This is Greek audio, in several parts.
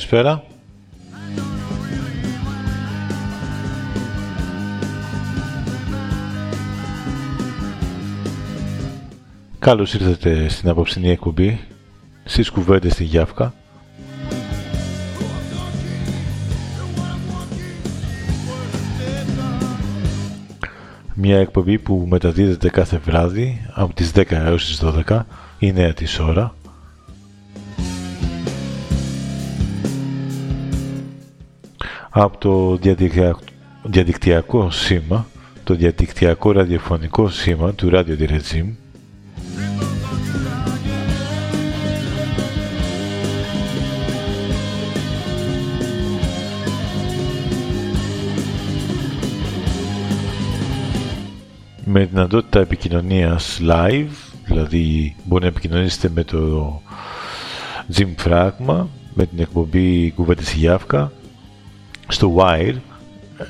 Καλησπέρα. Καλώς ήρθατε στην απόψινή εκπομπή στις κουβέντες στη Γιάφκα. Μια εκπομπή που μεταδίδεται κάθε βράδυ από τις 10 έως τις 12 η νέα της ώρα από το διαδικτυακό σήμα, το διαδικτυακό ραδιοφωνικό σήμα του Radio Direzim, με δυνατότητα επικοινωνίας live, δηλαδή μπορεί να επικοινωνήσετε με το Jim Fragma, με την εκπομπή Κουβέντες Γιάφκα, στο Wire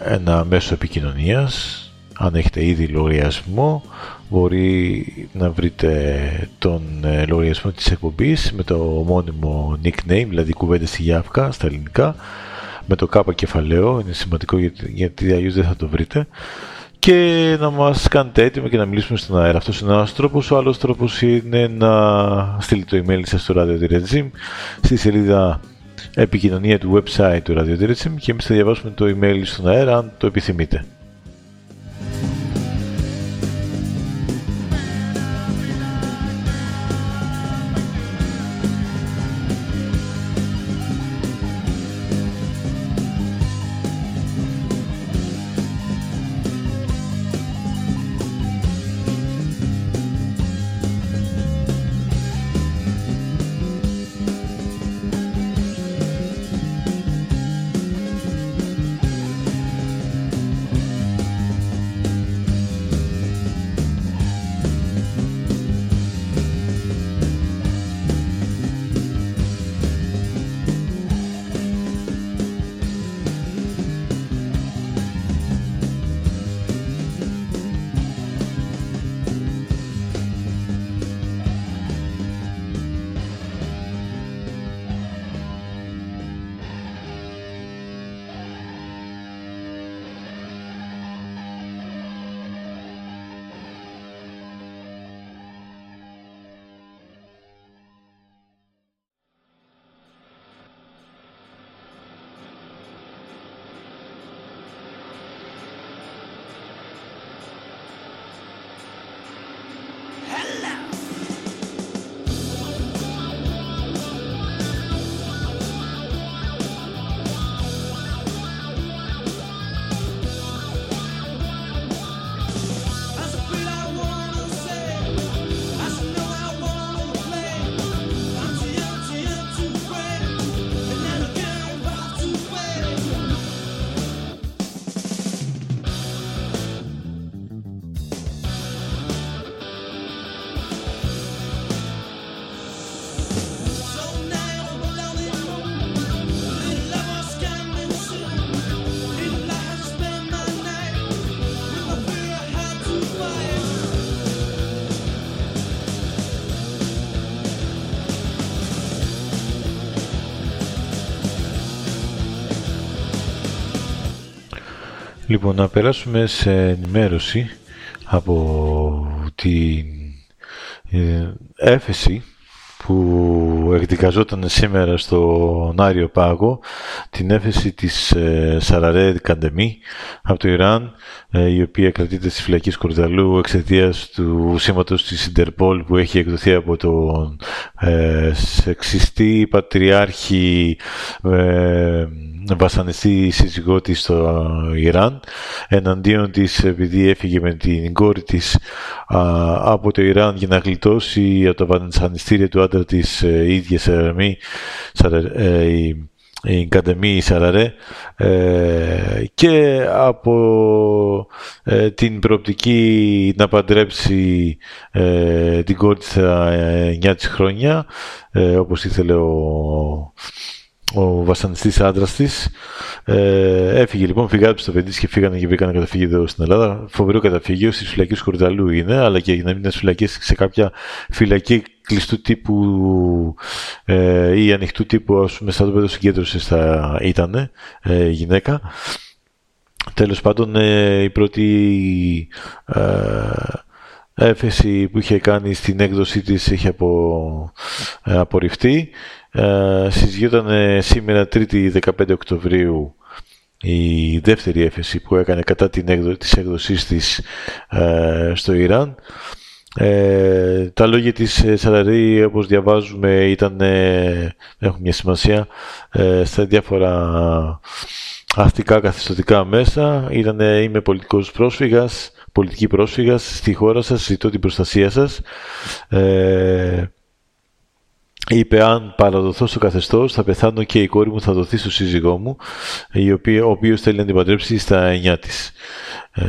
ένα μέσο επικοινωνίας αν έχετε ήδη λογαριασμό μπορεί να βρείτε τον ε, λογαριασμό της εκπομπής με το μόνιμο nickname δηλαδή κουβέντες στη Γιάφκα στα ελληνικά με το κάπα κεφαλαίο είναι σημαντικό γιατί, γιατί αλλιώς δεν θα το βρείτε και να μας κάνετε έτοιμο και να μιλήσουμε στον αέρα. Αυτός είναι ένας τρόπος. Ο άλλος τρόπος είναι να στείλετε το email σας στο Radio Regime στη σελίδα επικοινωνία του website του Radio και εμείς θα διαβάσουμε το email στον αέρα αν το επιθυμείτε. Λοιπόν, να περάσουμε σε ενημέρωση από την ε, έφεση που εκδικαζόταν σήμερα στο Άριο Πάγο την έφεση της ε, Σαραρέ Καντεμή από το Ιράν ε, η οποία κρατείται στη φυλακή Σκορδαλού εξαιτίας του σήματος της Ιντερπόλ που έχει εκδοθεί από τον ε, σεξιστή πατριάρχη ε, βασανιστή σύζυγό της στο Ιράν εναντίον της επειδή έφυγε με την κόρη της από το Ιράν για να γλιτώσει από τα βασανιστήρια του άντρα της ε, ίδιας Σαραρμή ε, η Καντεμή Σαραρέ ε, και από ε, την προοπτική να παντρέψει ε, την κόρη της 9 της χρόνια όπως ήθελε ο ο βασανιστής άντρας της. Ε, έφυγε λοιπόν, φυγάτε στο παιδί και φύγανε και βρήκανε καταφύγιο στην Ελλάδα. Φοβερό καταφύγιο στις φυλακές Σκορδαλού είναι, αλλά και για να μην είναι φυλακές σε κάποια φυλακή κλειστού τύπου ε, ή ανοιχτού τύπου, ας πούμε, σαν το πέδο συγκέντρωση θα ήταν ε, γυναίκα. Τέλος πάντων, ε, η πρώτη ε, έφεση που είχε κάνει στην έκδοσή της είχε απο, ε, απορριφθεί. Ε, συζητιόταν σήμερα 3η 15 Οκτωβρίου η δεύτερη έφεση που έκανε κατά την έκδο, της έκδοσής της ε, στο Ιράν. Ε, τα λόγια της ε, Σαραρή όπως διαβάζουμε ήταν, έχουν μια σημασία στα διάφορα αστικά καθιστοτικά μέσα. Ήταν είμαι πολιτικός πρόσφυγας, πολιτική πρόσφυγας στη χώρα σας, ζητώ την προστασία σας. Ε, είπε αν παραδοθώ στο καθεστώς θα πεθάνω και η κόρη μου θα δοθεί στο σύζυγό μου, η οποία, ο οποίος θέλει να την παντρέψει στα εννιά της. Ε,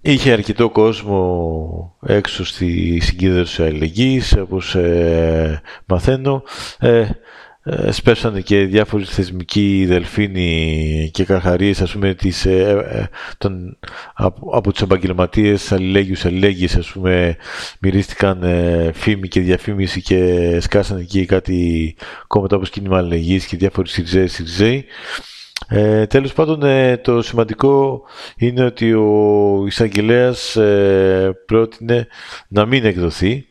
είχε αρκετό κόσμο έξω στη συγκίδερση αλληλεγγύης, όπως ε, μαθαίνω. Ε, ε, σπέσανε και διάφοροι θεσμικοί δελφίνοι και καρχαρίες ας πούμε τις, ε, ε, τον, από, από τους επαγγελματίες αλληλέγιους αλληλέγγυες ας πούμε μυρίστηκαν ε, φήμη και διαφήμιση και σκάσανε εκεί κάτι κόμματα όπως κίνημα αλληλεγγύης και διάφοροι Σιριζέοι Σιριζέοι ε, τέλος πάντων το σημαντικό είναι ότι ο εισαγγελέας πρότεινε να μην εκδοθεί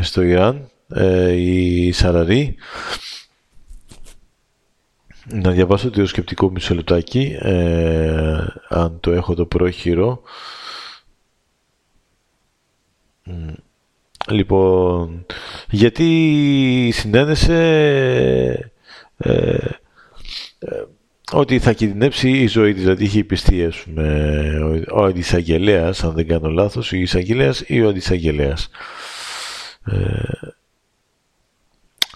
στο Ιράν ε, η Σαραρή. Να διαβάσω το σκεπτικό μισό λεπτάκι, ε, αν το έχω το πρόχειρο. Λοιπόν, γιατί συνένεσε ε, ε, ότι θα κινδυνεύσει η ζωή της, δηλαδή είχε υπηστεί ο, ο αντισαγγελέας, αν δεν κάνω λάθος, η εισαγγελέας ή ο αντισαγγελέας. Ε,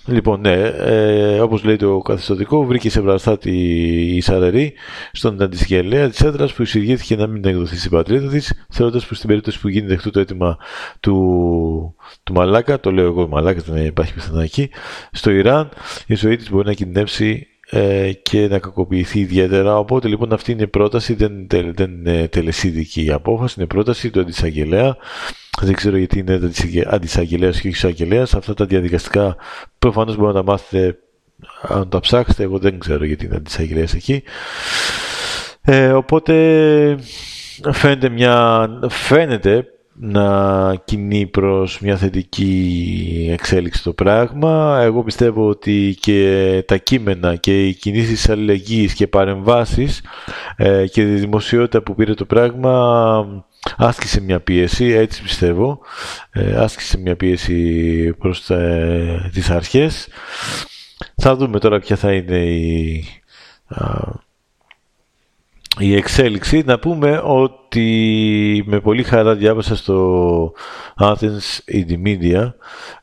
Λοιπόν, ναι, ε, όπως λέει το καθεστωτικό, βρήκε σε βραστάτη η Σαρερή στον αντισυγγελέα της έδρας που εισηγήθηκε να μην εκδοθεί στην πατρίδα της, θεωρώντας πως στην περίπτωση που γίνει δεχτού το αίτημα του, του Μαλάκα, το λέω εγώ Μαλάκα, δεν υπάρχει πιθανά εκεί, στο Ιράν, η ζωή της μπορεί να κινδυνεύσει ε, και να κακοποιηθεί ιδιαίτερα. Οπότε λοιπόν αυτή είναι πρόταση, δεν, δεν είναι τελεσίδικη η απόφαση, είναι πρόταση του αντισαγγελέα. Δεν ξέρω γιατί είναι αντισαγγελέας και όχι εισαγγελέας. Αυτά τα διαδικαστικά προφανώς μπορείτε να τα μάθετε αν τα ψάξετε. Εγώ δεν ξέρω γιατί είναι αντισαγγελέας εκεί. Ε, οπότε φαίνεται, μια, φαίνεται να κινεί προς μια θετική εξέλιξη το πράγμα. Εγώ πιστεύω ότι και τα κείμενα και οι κινήσεις αλληλεγγύης και παρεμβάσεις ε, και η δημοσιότητα που πήρε το πράγμα άσκησε μια πίεση, έτσι πιστεύω, ε, άσκησε μια πίεση προς ε, τις αρχές. Θα δούμε τώρα ποια θα είναι η, η εξέλιξη. Να πούμε ότι με πολύ χαρά διάβασα στο Athens Media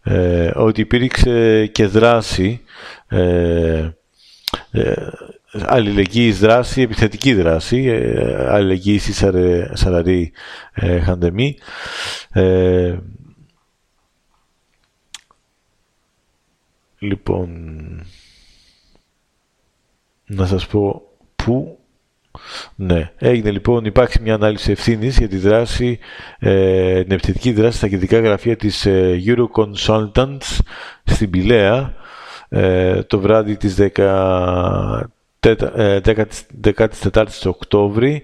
ε, ότι υπήρξε και δράση ε, ε, αλληλεγγύης δράση, επιθετική δράση, ε, αλληλεγγύης ή σαραρή ε, χαντεμή. Ε, λοιπόν, να σας πω πού ναι, έγινε λοιπόν, υπάρχει μια ανάλυση ευθύνης για τη δράση, ε, την επιθετική δράση στα κεντρικά γραφεία της ε, Euroconsultants στην Πηλαία ε, το βράδυ της 10 14 Οκτώβρη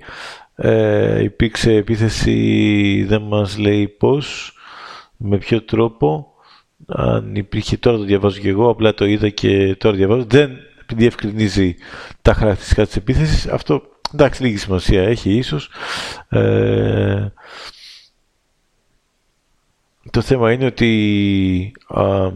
ε, υπήρξε επίθεση, δεν μας λέει πώς, με ποιο τρόπο. Αν υπήρχε τώρα το διαβάζω και εγώ, απλά το είδα και τώρα διαβάζω. Δεν διευκρινίζει τα χαρακτηριστικά της επίθεσης. Αυτό, εντάξει, λίγη σημασία έχει ίσως. Ε, το θέμα είναι ότι α,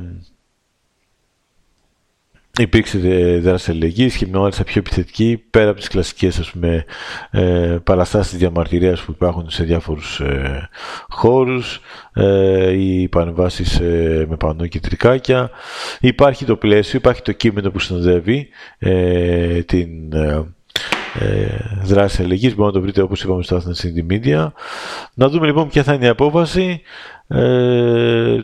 υπήρξε δράση αλληλεγγύης και μάλιστα πιο επιθετική πέρα από τις κλασικές ας πούμε, ε, παραστάσεις διαμαρτυρίας που υπάρχουν σε διάφορους ε, χώρους ε, ή παρεμβάσεις ε, με πανό και τρικάκια. Υπάρχει το πλαίσιο, υπάρχει το κείμενο που συνοδεύει ε, την ε, δράση αλληλεγγύης. Μπορείτε να το βρείτε όπως είπαμε στο Athens Indie Media. Να δούμε λοιπόν ποια θα είναι η απόβαση. Ε,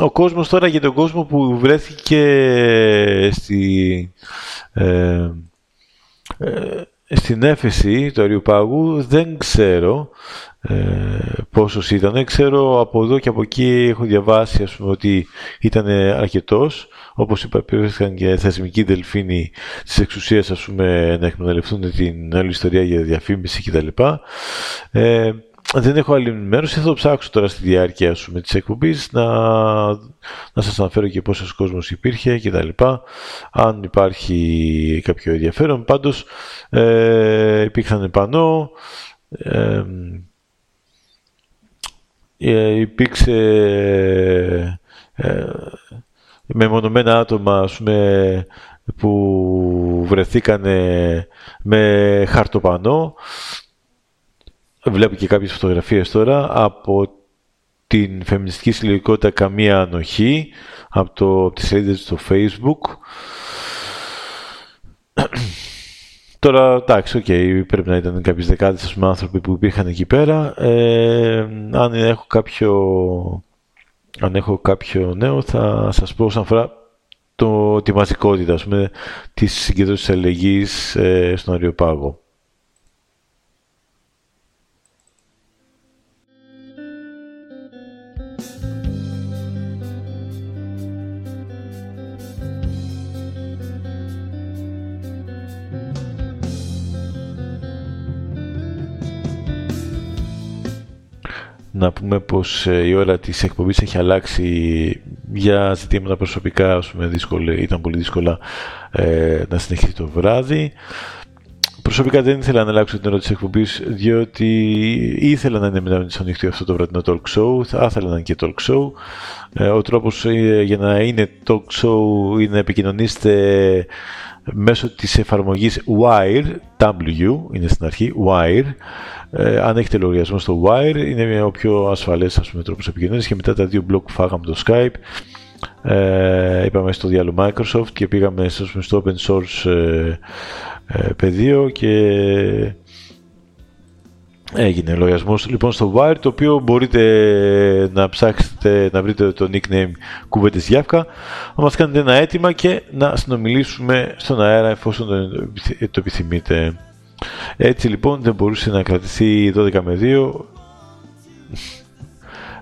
ο κόσμος τώρα για τον κόσμο που βρέθηκε στη, ε, ε, στην έφεση του Αριουπάγου δεν ξέρω ε, πόσος ήταν. Ξέρω από εδώ και από εκεί έχω διαβάσει ας πούμε, ότι ήταν αρκετός. Όπως είπα, υπήρχαν και θεσμικοί δελφίνοι της εξουσίας ας πούμε, να εκμεταλλευτούν την άλλη ιστορία για διαφήμιση κτλ. Ε, δεν έχω άλλη ενημέρωση, θα το ψάξω τώρα στη διάρκεια σου με τις εκπομπής να, να σας αναφέρω και πόσος κόσμος υπήρχε και τα λοιπά, αν υπάρχει κάποιο ενδιαφέρον. Πάντως ε, υπήρχαν πανό, ε, ε, υπήρξε ε, μεμονωμένα άτομα ας πούμε, που βρεθήκανε με χαρτοπανό βλέπω και κάποιες φωτογραφίες τώρα από την φεμινιστική συλλογικότητα Καμία Ανοχή από, το, από τις σελίδες στο facebook Τώρα, εντάξει, okay, πρέπει να ήταν κάποιες δεκάδες άνθρωποι που υπήρχαν εκεί πέρα. Ε, αν έχω κάποιο, αν έχω κάποιο νέο, θα σας πω όσον αφορά το, τη μαζικότητα, ας πούμε, της συγκέντρωσης αλληλεγγύης ε, στον Αριοπάγο. Να πούμε πως ε, η ώρα της εκπομπής έχει αλλάξει για ζητήματα προσωπικά, ας πούμε, ήταν πολύ δύσκολα ε, να συνεχίσει το βράδυ. Προσωπικά δεν ήθελα να αλλάξω την ώρα της εκπομπής, διότι ήθελα να είναι μετά στο νύχτιο αυτό το βραδινό talk show, θα ήθελα να είναι και talk show. Ε, ο τρόπος για να είναι talk show είναι να επικοινωνήσετε μέσω της εφαρμογής Wire, W είναι στην αρχή, Wire, ε, αν έχετε λογαριασμό στο Wire, είναι ο πιο ασφαλές ας πούμε, τρόπος επικοινωνίας και μετά τα δύο blog που φάγαμε το Skype, ε, είπαμε στο διάλογο Microsoft και πήγαμε στο open source ε, ε, πεδίο και έγινε λογαριασμός λοιπόν στο Wire το οποίο μπορείτε να ψάξετε να βρείτε το nickname κουβέντες Γιάφκα να μας κάνετε ένα αίτημα και να συνομιλήσουμε στον αέρα εφόσον το επιθυμείτε. Έτσι λοιπόν δεν μπορούσε να κρατηθεί 12 με 2.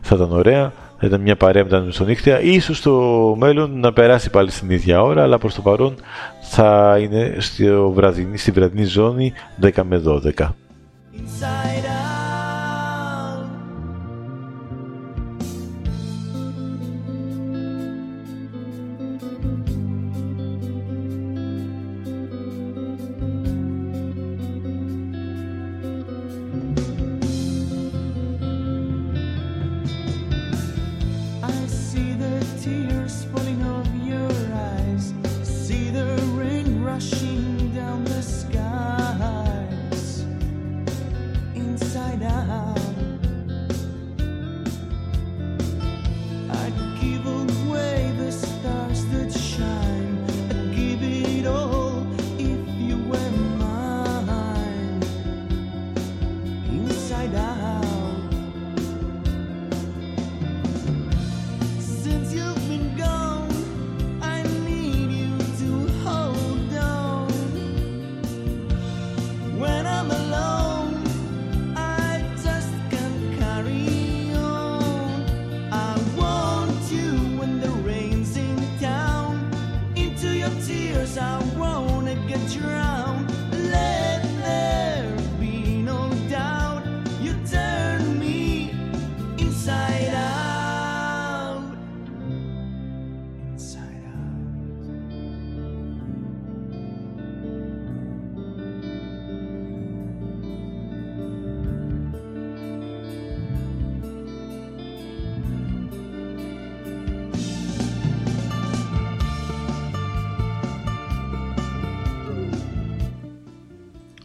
Θα ήταν ωραία. Θα ήταν μια παρέα μετά στο νύχτια. Ίσως στο μέλλον να περάσει πάλι στην ίδια ώρα, αλλά προς το παρόν θα είναι στη βραδινή, στη βραδινή ζώνη 10 με 12. Inside out.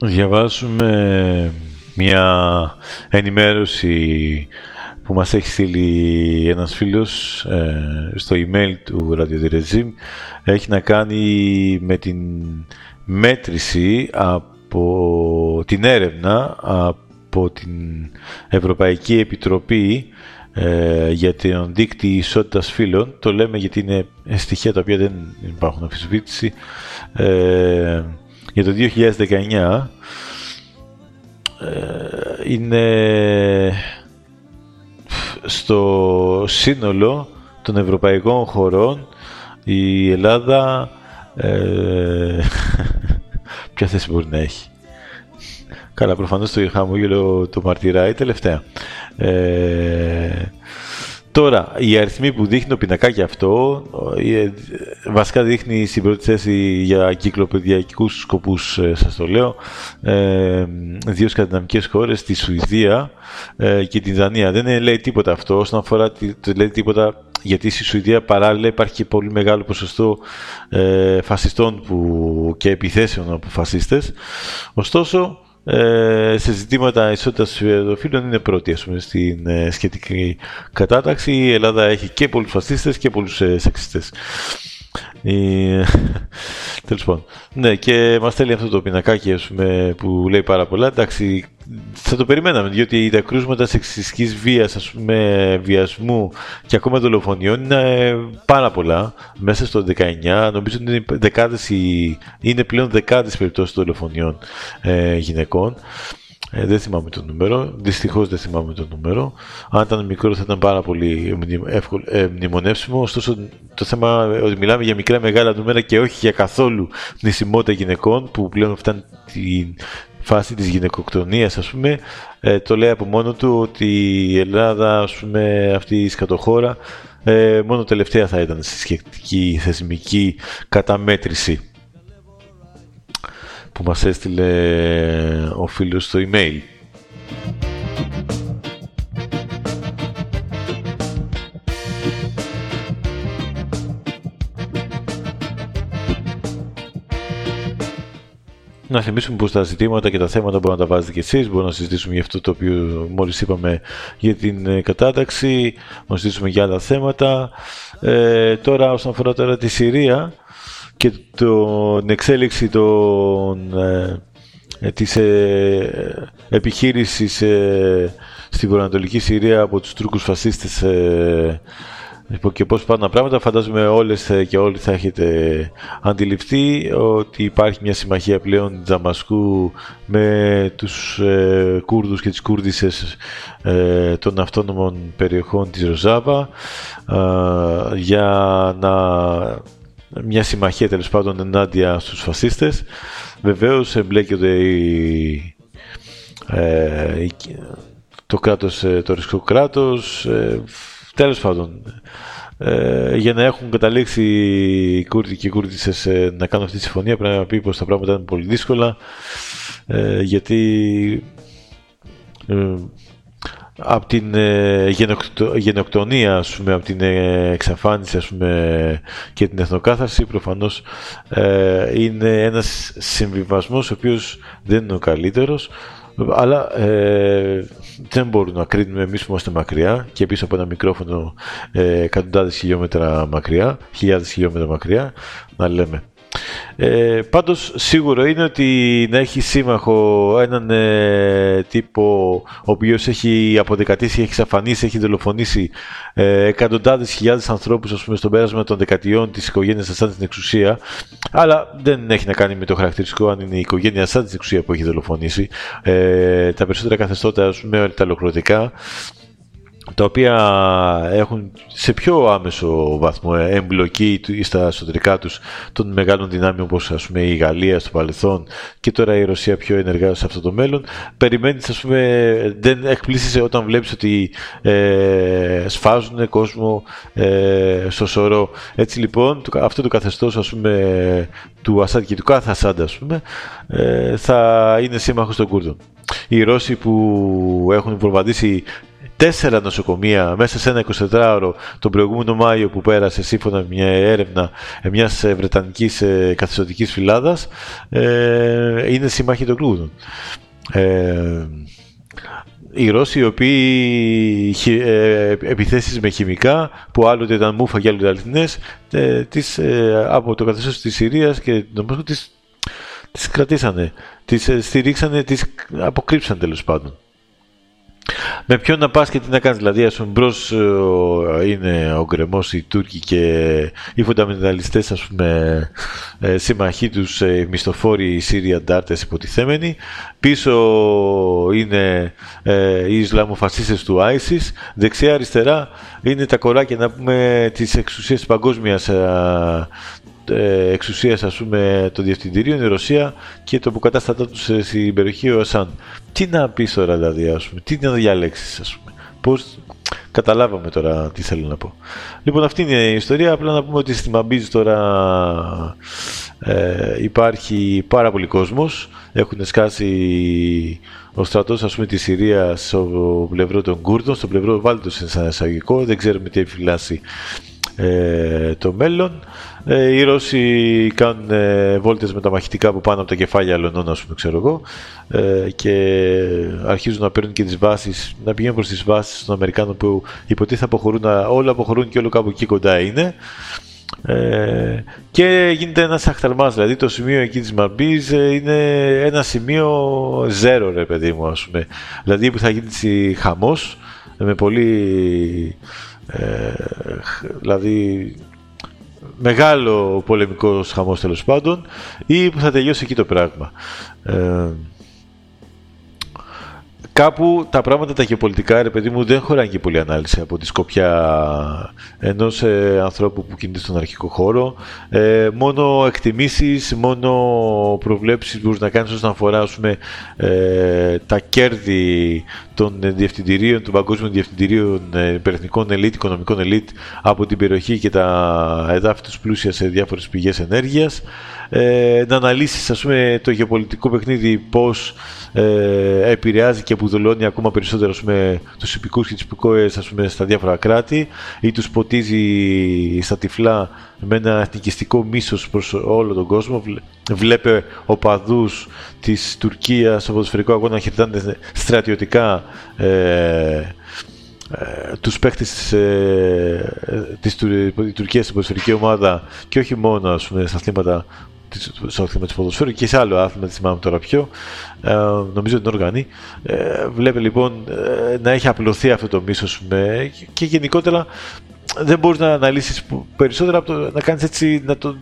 Διαβάσουμε μια ενημέρωση που μας έχει στείλει ένας φίλος ε, στο email του Radio έχει να κάνει με την μέτρηση από την έρευνα από την Ευρωπαϊκή Επιτροπή ε, για τον δίκτυ ισότητας φύλων. Το λέμε γιατί είναι στοιχεία τα οποία δεν υπάρχουν αμφισβήτηση. Ε, για το 2019 ε, είναι στο σύνολο των ευρωπαϊκών χωρών η Ελλάδα ε, ποια θέση μπορεί να έχει. Καλά, προφανώς το χαμόγελο το μαρτυράει τελευταία. Ε, Τώρα, οι αριθμοί που δείχνει το πινακάκι αυτό, ε, βασικά δείχνει στην πρώτη θέση για κυκλοπαιδιακούς σκοπούς, ε, σας το λέω, ε, δύο σκανδιναμικές χώρες, τη Σουηδία και την Δανία. Δεν λέει τίποτα αυτό, όσον αφορά, το λέει τίποτα γιατί στη Σουηδία παράλληλα υπάρχει και πολύ μεγάλο ποσοστό φασιστών που, και επιθέσεων από φασίστες. Ωστόσο, ε, σε ζητήματα ισότητας φύλων είναι πρώτη ας πούμε, στην ε, σχετική κατάταξη. Η Ελλάδα έχει και πολλούς φασίστες και πολλούς ε, σεξιστές. Τέλος πάντων. Ναι, και μας στέλνει αυτό το πινακάκι πούμε, που λέει πάρα πολλά. Εντάξει, θα το περιμέναμε, διότι τα κρούσματα σεξιστικής βίας, ας πούμε, βιασμού και ακόμα δολοφονιών είναι πάρα πολλά μέσα στο 19. Νομίζω ότι είναι, δεκάδες, είναι πλέον δεκάδες περιπτώσεις δολοφονιών ε, γυναικών. Ε, δεν θυμάμαι το νούμερο. Δυστυχώς δεν θυμάμαι το νούμερο. Αν ήταν μικρό θα ήταν πάρα πολύ εύκολο, ε, μνημονεύσιμο. Ωστόσο το θέμα ότι μιλάμε για μικρά μεγάλα νούμερα και όχι για καθόλου νησιμότητα γυναικών που πλέον φτάνει τη φάση της γυναικοκτονίας ας πούμε ε, το λέει από μόνο του ότι η Ελλάδα ας πούμε αυτή η σκατοχώρα ε, μόνο τελευταία θα ήταν στη σχετική θεσμική καταμέτρηση που μας έστειλε ο φίλος στο email. Να θυμίσουμε πως τα ζητήματα και τα θέματα μπορείτε να τα βάζετε και εσείς. Μπορούμε να συζητήσουμε για αυτό το οποίο μόλις είπαμε για την ε, κατάταξη, να συζητήσουμε για άλλα θέματα. Ε, τώρα όσον αφορά τώρα τη Συρία, και την εξέλιξη των, ε, ε, της ε, επιχείρησης ε, στη βορειοανατολική Συρία από τους Τούρκους φασίστες ε, και πώς πάνε τα πράγματα. Φαντάζομαι όλες και όλοι θα έχετε αντιληφθεί ότι υπάρχει μια συμμαχία πλέον Δαμασκού με τους ε, Κούρδους και τις Κούρδισες ε, των αυτόνομων περιοχών της Ροζάβα για να μια συμμαχία τέλος πάντων ενάντια στους φασίστες. Βεβαίως εμπλέκεται η, ε, το κράτος, ε, το ρισκό κράτος, ε, τέλος πάντων. Ε, για να έχουν καταλήξει οι Κούρδοι και οι Κούρδισες ε, να κάνουν αυτή τη συμφωνία πρέπει να πει πως τα πράγματα είναι πολύ δύσκολα ε, γιατί από την ε, γενοκτονία, ας πούμε, από την ε, εξαφάνιση ας πούμε, και την εθνοκάθαρση προφανώς ε, είναι ένας συμβιβασμός ο οποίος δεν είναι ο καλύτερος. Αλλά ε, δεν μπορούμε να κρίνουμε εμείς που είμαστε μακριά και πίσω από ένα μικρόφωνο ε, εκατοντάδες χιλιόμετρα μακριά, χιλιάδες χιλιόμετρα μακριά, να λέμε ε, πάντως σίγουρο είναι ότι να έχει σύμμαχο έναν ε, τύπο ο οποίος έχει αποδεκατήσει, έχει εξαφανίσει, έχει δολοφονήσει ε, εκατοντάδες χιλιάδες ανθρώπους ας πούμε, στον πέρασμα των δεκατιών της οικογένειας Ασάντ στην εξουσία. Αλλά δεν έχει να κάνει με το χαρακτηριστικό αν είναι η οικογένεια Ασάντ στην εξουσία που έχει δολοφονήσει. Ε, τα περισσότερα καθεστώτα ας πούμε, τα ολοκληρωτικά τα οποία έχουν σε πιο άμεσο βαθμό εμπλοκή στα εσωτερικά τους των μεγάλων δυνάμεων όπως ας πούμε η Γαλλία στο παρελθόν και τώρα η Ρωσία πιο ενεργά σε αυτό το μέλλον. Περιμένεις ας πούμε δεν εκπλήσεσαι όταν βλέπεις ότι ε, σφάζουν κόσμο ε, στο σωρό. Έτσι λοιπόν αυτό το καθεστώς ας πούμε του Ασάντ και του κάθε Ασάντ ας πούμε ε, θα είναι σύμμαχος των Κούρδων. Οι Ρώσοι που έχουν προβαδίσει τέσσερα νοσοκομεία μέσα σε ένα 24ωρο τον προηγούμενο Μάιο που πέρασε σύμφωνα με μια έρευνα μιας βρετανικής καθιστοτικής φυλάδας είναι συμμάχοι των κλούδων. Ε, οι Ρώσοι οι οποίοι ε, επιθέσεις με χημικά που άλλοτε ήταν μούφα και άλλοτε αληθινές ε, τις, ε, από το καθεστώς της Συρίας και νομίζω τις, τις κρατήσανε, τις ε, στηρίξανε, τις αποκρύψαν τέλος πάντων. Με ποιον να πας και τι να κάνεις, δηλαδή ας πούμε μπρος ε, είναι ο γκρεμός, οι Τούρκοι και οι φονταμενταλιστές ας πούμε ε, συμμαχοί τους ε, μισθοφόροι οι Σύριοι αντάρτες υποτιθέμενοι. Πίσω είναι οι Ισλαμοφασίστες του ISIS δεξιά αριστερά είναι τα κοράκια να πούμε της εξουσίας της παγκόσμιας εξουσίας ας πούμε των διευθυντηρίων η Ρωσία και το αποκατάστατά τους στην περιοχή ο Ασάν τι να πεις τώρα δηλαδή, ας πούμε, τι να διαλέξεις, ας πούμε. Πώς καταλάβαμε τώρα τι θέλω να πω. Λοιπόν, αυτή είναι η ιστορία. Απλά να πούμε ότι στη Μαμπίζ τώρα ε, υπάρχει πάρα πολύ κόσμος. Έχουν σκάσει ο στρατός ας πούμε της Συρίας στο πλευρό των Κούρδων, στο πλευρό βάλτε το σαν εισαγωγικό, δεν ξέρουμε τι έχει φυλάσει ε, το μέλλον. Ε, οι Ρώσοι κάνουν ε, βόλτες με τα μαχητικά που πάνω από τα κεφάλια αλλωνών, ας πούμε, ξέρω εγώ, ε, και αρχίζουν να παίρνουν και τις βάσεις, να πηγαίνουν προς τις βάσεις των Αμερικάνων που υποτίθεται αποχωρούν, όλα αποχωρούν και όλο κάπου εκεί κοντά είναι. Ε, και γίνεται ένας αχταρμάς, δηλαδή το σημείο εκεί της Μαμπής ε, είναι ένα σημείο zero ρε παιδί μου ας πούμε. Δηλαδή που θα γίνει χαμός με πολύ ε, δηλαδή μεγάλο πολεμικό χαμός τέλος πάντων ή που θα τελειώσει εκεί το πράγμα. Ε, κάπου τα πράγματα τα γεωπολιτικά, ρε παιδί μου, δεν χωράνε και πολύ ανάλυση από τη σκοπιά ενός ε, ανθρώπου που κινείται στον αρχικό χώρο. Ε, μόνο εκτιμήσεις, μόνο προβλέψεις μπορείς να κάνεις όσον αφορά ε, τα κέρδη των διευθυντηρίων, των παγκόσμιων διευθυντηρίων ε, υπερεθνικών ελίτ, οικονομικών ελίτ από την περιοχή και τα εδάφη τους πλούσια σε διάφορες πηγές ενέργειας. Ε, να αναλύσεις ας πούμε, το γεωπολιτικό παιχνίδι πώς ε, επηρεάζει και αποδολώνει ακόμα περισσότερο ας πούμε, τους υπηκούς και τις υπηκόες ας πούμε, στα διάφορα κράτη ή τους ποτίζει στα τυφλά με ένα εθνικιστικό μίσος προς όλο τον κόσμο. Βλέπε οπαδούς της Τουρκίας στο ποδοσφαιρικό αγώνα να χαιρετάνε στρατιωτικά ε, ε, τους παίχτες της, ε, της Τουρκίας στην ποδοσφαιρική ομάδα και όχι μόνο ας πούμε, στα αθλήματα στο άθλημα της ποδοσφαίρου και σε άλλο άθλημα, δεν θυμάμαι τώρα ποιο, ε, νομίζω την οργανή. Ε, βλέπει λοιπόν ε, να έχει απλωθεί αυτό το μίσος με, και γενικότερα δεν μπορείς να αναλύσεις περισσότερα από το, να κάνεις έτσι, να το,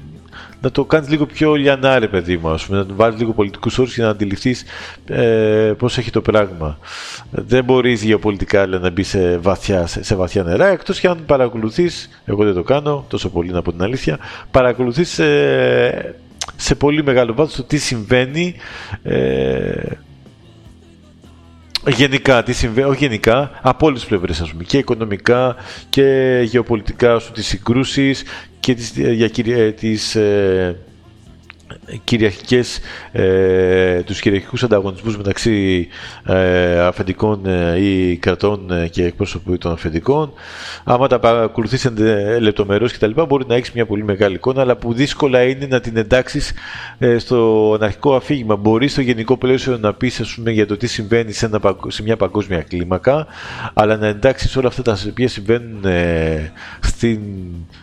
να το κάνεις λίγο πιο λιανά ρε παιδί μου, ας πούμε, να βάλεις λίγο πολιτικούς όρους για να αντιληφθείς ε, πώς έχει το πράγμα. Δεν μπορείς γεωπολιτικά λέει, να μπεις σε βαθιά, σε, βαθιά νερά, εκτός και αν παρακολουθείς, εγώ δεν το κάνω τόσο πολύ να πω την αλήθεια, παρακολουθείς ε, σε πολύ μεγάλο βάθος το τι συμβαίνει ε, γενικά, τι συμβαίνει, όχι γενικά, από όλες τις πλευρές ας πούμε, και οικονομικά και γεωπολιτικά, σου, τις συγκρούσεις και τις, για, τις, ε, κυριαρχικές, ε, τους κυριαρχικούς ανταγωνισμούς μεταξύ ε, αφεντικών ε, ή κρατών ε, και εκπρόσωποι των αφεντικών. Άμα τα παρακολουθήσετε λεπτομερώς και τα λοιπά, μπορεί να έχεις μια πολύ μεγάλη εικόνα, αλλά που δύσκολα είναι να την εντάξεις ε, στο αναρχικό αφήγημα. Μπορείς στο γενικό πλαίσιο να πεις ας πούμε, για το τι συμβαίνει σε, ένα, σε μια παγκόσμια κλίμακα, αλλά να εντάξεις όλα αυτά τα οποία συμβαίνουν ε, στην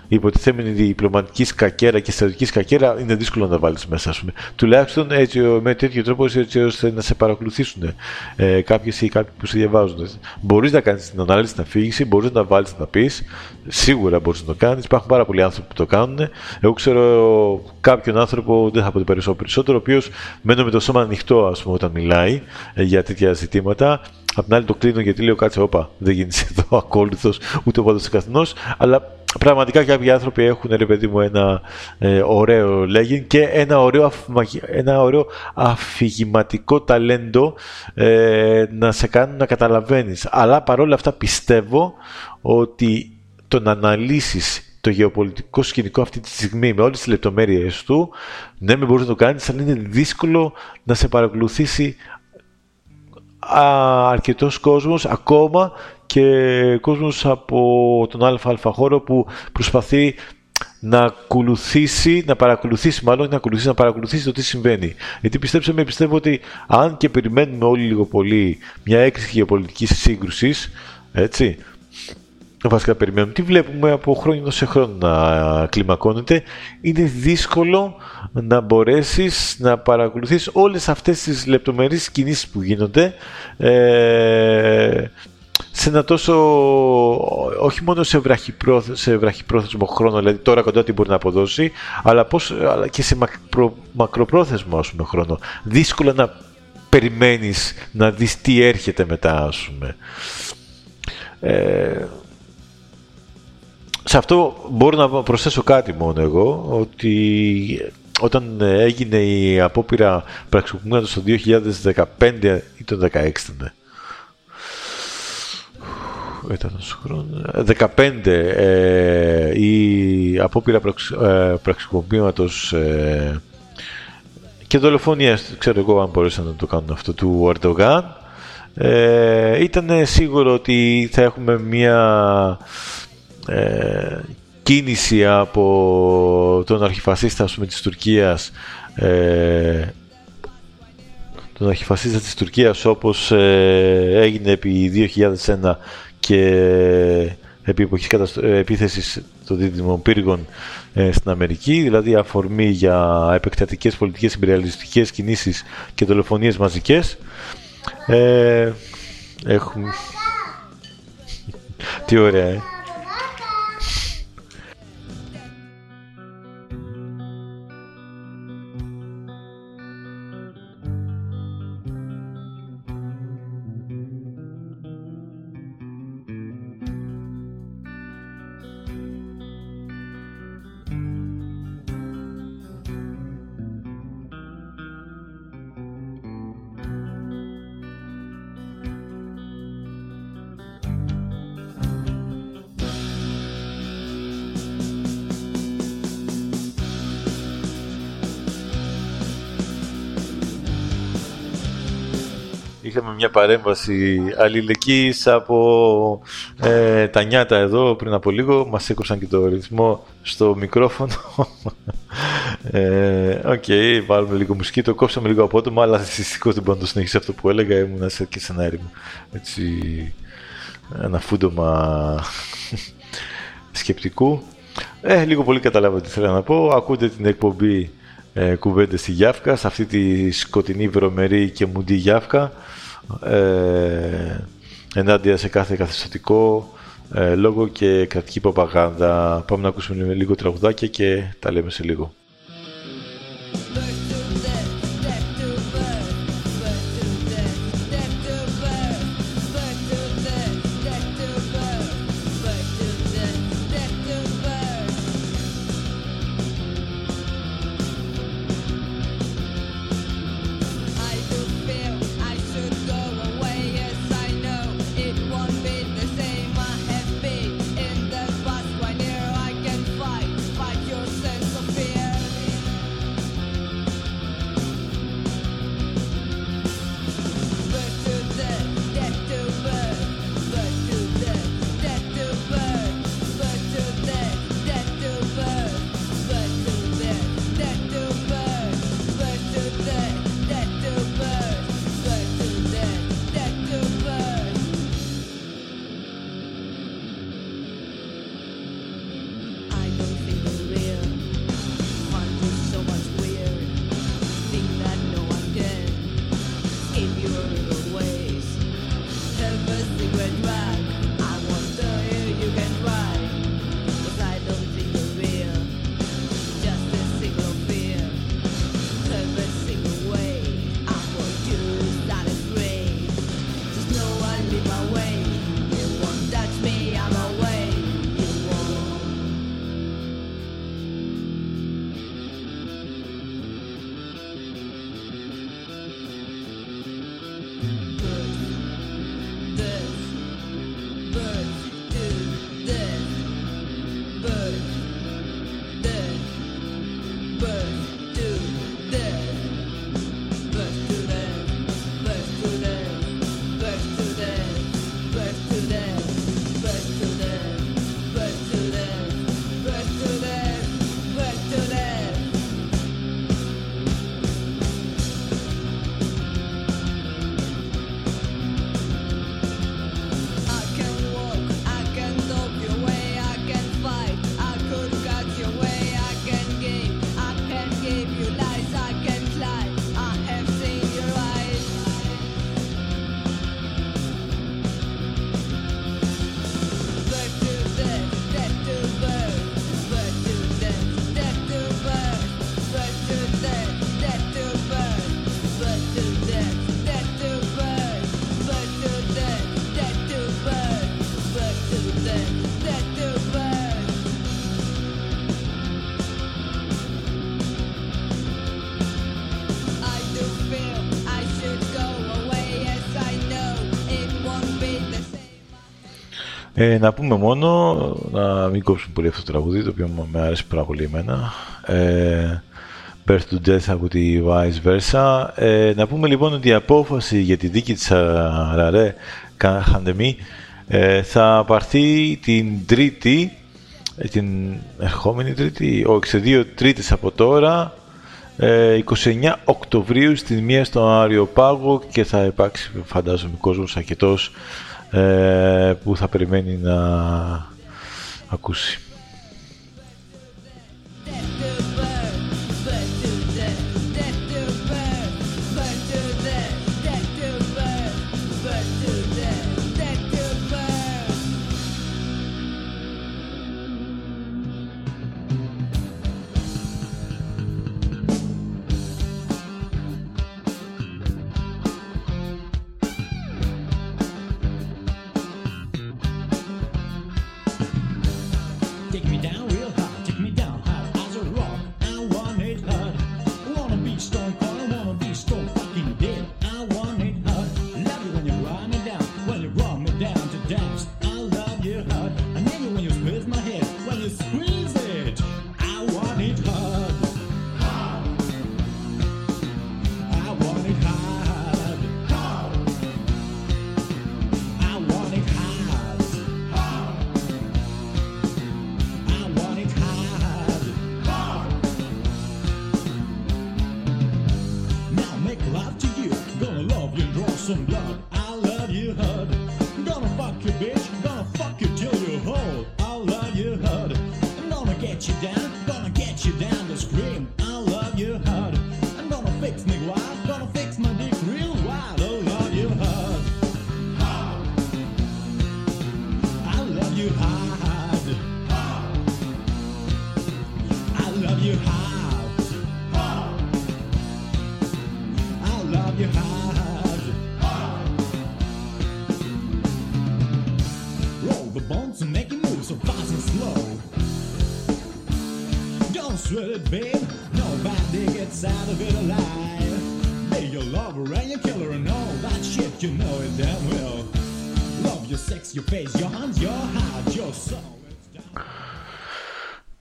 υποτιθέμενη διπλωματικής σκακέρα και στρατιωτικής σκακέρα είναι δύσκολο να τα βάλεις μέσα. Ας πούμε. Τουλάχιστον έτσι, με τέτοιο τρόπο έτσι ώστε να σε παρακολουθήσουν ε, κάποιες ή κάποιοι που σε διαβάζουν. Μπορείς να κάνεις την ανάλυση, την αφήγηση, μπορείς να τα βάλεις να πεις. Σίγουρα μπορείς να το κάνεις. Υπάρχουν πάρα πολλοί άνθρωποι που το κάνουν. Εγώ ξέρω κάποιον άνθρωπο, δεν θα πω περισσότερο, περισσότερο ο οποίος μένω με το σώμα ανοιχτό ας πούμε, όταν μιλάει ε, για τέτοια ζητήματα. Απ' την άλλη το κλείνω γιατί λέω κάτσε, όπα, δεν γίνεις εδώ ακόλουθος ούτε ο παδός καθενό. Αλλά πραγματικά κάποιοι άνθρωποι έχουν ρε παιδί μου ένα ε, ωραίο λέγειν και ένα ωραίο, ένα ωραίο αφηγηματικό ταλέντο ε, να σε κάνουν να καταλαβαίνεις. Αλλά παρόλα αυτά πιστεύω ότι το να αναλύσεις το γεωπολιτικό σκηνικό αυτή τη στιγμή με όλες τις λεπτομέρειες του, ναι με μπορείς να το κάνεις, αλλά είναι δύσκολο να σε παρακολουθήσει αρκετός κόσμος, ακόμα και κόσμος από τον ΑΑ χώρο που προσπαθεί να ακολουθήσει, να παρακολουθήσει μάλλον, να ακολουθήσει, να παρακολουθήσει το τι συμβαίνει. Γιατί πιστέψτε με, πιστεύω ότι αν και περιμένουμε όλοι λίγο πολύ μια έκρηξη γεωπολιτικής σύγκρουσης, έτσι, βασικά περιμένουμε, τι βλέπουμε από χρόνο σε χρόνο να κλιμακώνεται, είναι δύσκολο να μπορέσεις να παρακολουθείς όλες αυτές τις λεπτομερείς κινήσεις που γίνονται. Ε, σε ένα τόσο, όχι μόνο σε, βραχυπρόθεσμο, σε βραχυπρόθεσμο χρόνο, δηλαδή τώρα κοντά τι μπορεί να αποδώσει, αλλά, πώς, αλλά και σε μακρο, μακροπρόθεσμο ας πούμε, χρόνο. Δύσκολο να περιμένεις να δεις τι έρχεται μετά, ας πούμε. Ε, σε αυτό μπορώ να προσθέσω κάτι μόνο εγώ, ότι όταν έγινε η απόπειρα πραξικοπήματος το 2015 ή το 2016 ήταν, ήταν χρόνο, 15 ε, η απόπειρα πραξικοπήματος ε, και δολοφονίας, ξέρω εγώ αν μπορέσαν να το κάνουν αυτό, του Ορντογάν, ε, ήταν σίγουρο ότι θα έχουμε μια ε, κίνηση από τον αρχιφασίστα πούμε, της Τουρκίας ε, τον αρχιφασίστα της Τουρκίας όπως ε, έγινε επί 2001 και επί εποχής ε, επίθεσης των δίδυμων πύργων ε, στην Αμερική, δηλαδή αφορμή για επεκτατικές πολιτικές υπεριαλιστικές κινήσεις και δολοφονίες μαζικές. Ε, έχουμε... Τι ωραία, ε. Μια παρέμβαση αλληλεγγύης από ε, τα νιάτα εδώ πριν από λίγο. Μας έκοψαν και το ρυθμό στο μικρόφωνο. ε, OK, okay, βάλουμε λίγο μουσική, το κόψαμε λίγο απότομα, αλλά δυστυχώς δεν μπορώ να το συνεχίσω αυτό που έλεγα, ήμουν σε, και σε ένα έρημο. Έτσι, ένα φούντωμα σκεπτικού. Ε, λίγο πολύ καταλάβατε τι θέλω να πω. Ακούτε την εκπομπή ε, κουβέντες στη Γιάφκα, σε αυτή τη σκοτεινή βρωμερή και μουντή Γιάφκα ε, ενάντια σε κάθε καθεστωτικό ε, λόγο και κρατική προπαγάνδα. Πάμε να ακούσουμε λίγο τραγουδάκια και τα λέμε σε λίγο. Ε, να πούμε μόνο, να μην κόψουμε πολύ αυτό το τραγούδι, το οποίο με αρέσει πάρα πολύ εμένα. Ε, Birth to Death από τη Vice Versa. Ε, να πούμε λοιπόν ότι η απόφαση για τη δίκη της Αραρέ Χαντεμή ε, θα πάρθει την Τρίτη, ε, την ερχόμενη Τρίτη, όχι σε δύο Τρίτες από τώρα, 29 ε, Οκτωβρίου στην μία στο Αριοπάγο και θα υπάρξει φαντάζομαι κόσμος αρκετός ε, που θα περιμένει να ακούσει.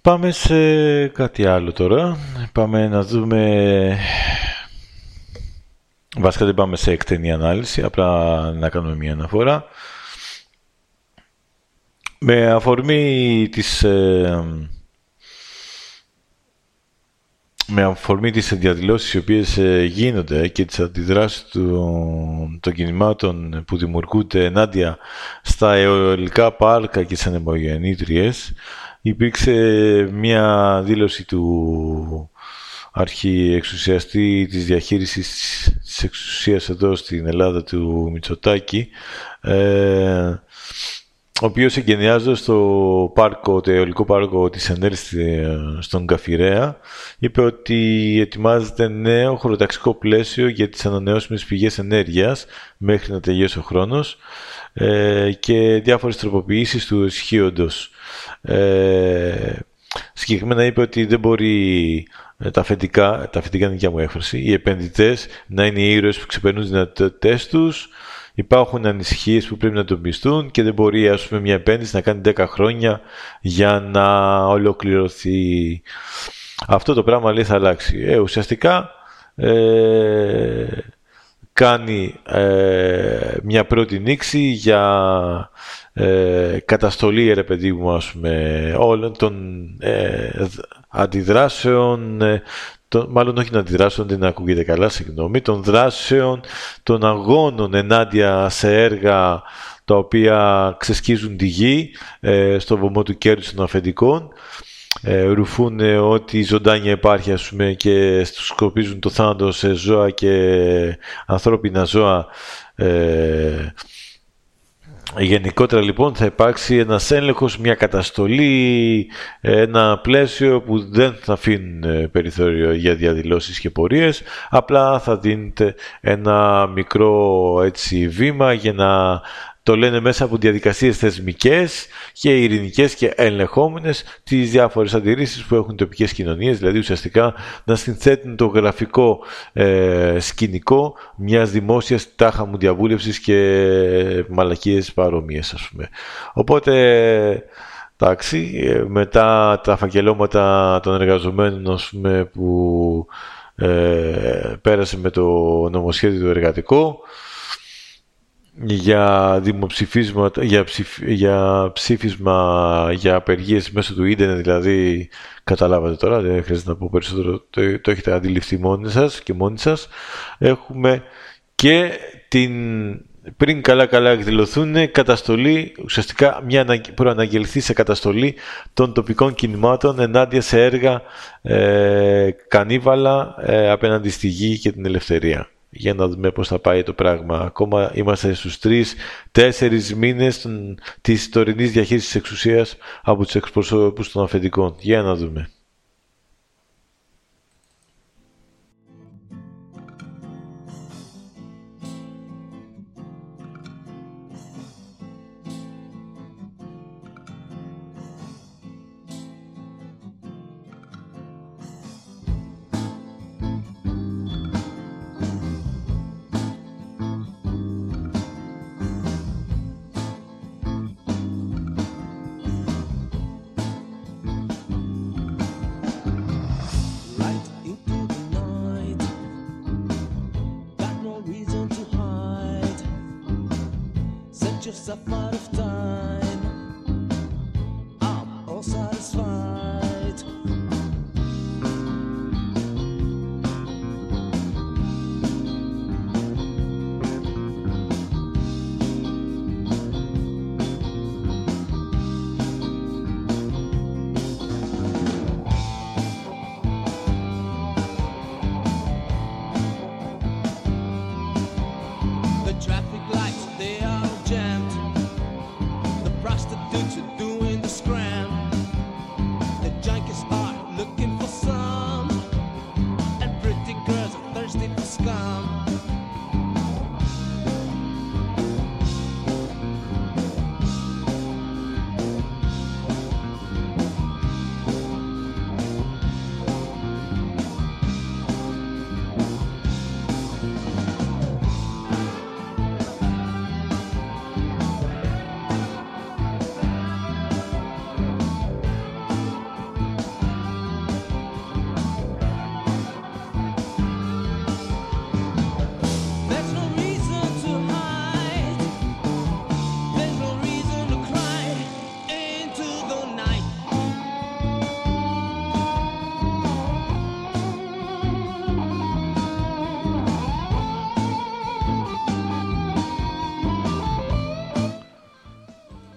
Πάμε σε κάτι άλλο τώρα. Πάμε να δούμε... Βασικά δεν πάμε σε εκτενή ανάλυση, απλά να κάνουμε μια αναφορά. Με αφορμή της... Ε, με αφορμή τις διαδηλώσεις οι οποίες ε, γίνονται και τις αντιδράσεις του, των κινημάτων που δημιουργούνται ενάντια στα αιωλικά πάρκα και στις ανεμογεννήτριες, υπήρξε μια δήλωση του αρχιεξουσιαστή της διαχείρισης της εξουσίας εδώ στην Ελλάδα του Μητσοτάκη ε, ο οποίος εγκαινιάζεται στο πάρκο, το αιωλικό πάρκο της Ενέλ στον Καφιρέα είπε ότι ετοιμάζεται νέο χωροταξικό πλαίσιο για τις ανανεώσιμες πηγές ενέργειας μέχρι να τελειώσει ο χρόνος ε, και διάφορες τροποποιήσεις του ισχύοντος. Ε, συγκεκριμένα είπε ότι δεν μπορεί ε, τα αφεντικά, τα αφεντικά είναι δικιά μου έκφραση, οι επενδυτές να είναι οι ήρωες που ξεπερνούν τις δυνατότητές τους, υπάρχουν ανησυχίες που πρέπει να τον πιστούν και δεν μπορεί ας πούμε, μια επένδυση να κάνει 10 χρόνια για να ολοκληρωθεί. Αυτό το πράγμα λέει θα αλλάξει. Ε, ουσιαστικά ε, κάνει ε, μια πρώτη νήξη για ε, καταστολή, ρε παιδί μου, ας πούμε, όλων των ε, αντιδράσεων, ε, το, μάλλον όχι των αντιδράσεων, δεν ακούγεται καλά, συγγνώμη, των δράσεων, των αγώνων ενάντια σε έργα τα οποία ξεσκίζουν τη γη ε, στο βωμό του κέρδους των αφεντικών, ε, ρουφούν ό,τι ζωντάνια υπάρχει ας πούμε, και σκοπίζουν το θάνατο σε ζώα και ανθρώπινα ζώα ε, Γενικότερα λοιπόν θα υπάρξει ένας έλεγχος, μια καταστολή, ένα πλαίσιο που δεν θα αφήνουν ε, περιθώριο για διαδηλώσεις και πορείες, απλά θα δίνεται ένα μικρό έτσι, βήμα για να το λένε μέσα από διαδικασίες θεσμικές και ειρηνικές και ελεγχόμενες τις διάφορες αντιρρήσεις που έχουν τοπικές κοινωνίες, δηλαδή ουσιαστικά να συνθέτουν το γραφικό ε, σκηνικό μιας δημόσιας τάχα μου διαβούλευσης και μαλακίες παρομοίες ας πούμε. Οπότε εντάξει, ε, μετά τα φακελώματα των εργαζομένων ας πούμε, που ε, πέρασε με το νομοσχέδιο εργατικό για δημοψηφίσματα, για, για ψήφισμα για απεργίες μέσω του ίντερνετ, δηλαδή καταλάβατε τώρα, δεν χρειάζεται να πω περισσότερο, το, το έχετε αντιληφθεί μόνοι σας και μόνοι σας. Έχουμε και την, πριν καλά-καλά εκδηλωθούν, καταστολή, ουσιαστικά μια προαναγγελθεί σε καταστολή των τοπικών κινημάτων ενάντια σε έργα ε, κανίβαλα ε, απέναντι στη γη και την ελευθερία για να δούμε πώς θα πάει το πράγμα. Ακόμα είμαστε στους τρεις, τέσσερις μήνες της τωρινής διαχείρισης εξουσίας από τους εκπροσώπους των αφεντικών. Για να δούμε.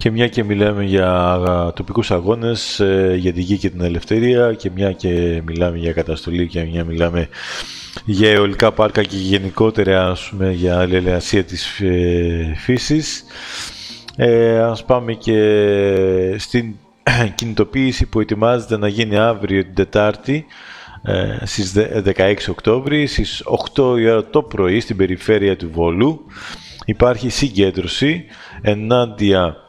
Και μια και μιλάμε για τοπικούς αγώνες, ε, για τη γη και την ελευθερία και μια και μιλάμε για καταστολή και μια μιλάμε για αιωλικά πάρκα και γενικότερα ας πούμε, για αλληλεασία της ε, φύσης. Ε, ας πάμε και στην κινητοποίηση που ετοιμάζεται να γίνει αύριο την Τετάρτη ε, στις 16 Οκτώβρη στις 8 η ώρα το πρωί στην περιφέρεια του Βόλου υπάρχει συγκέντρωση ενάντια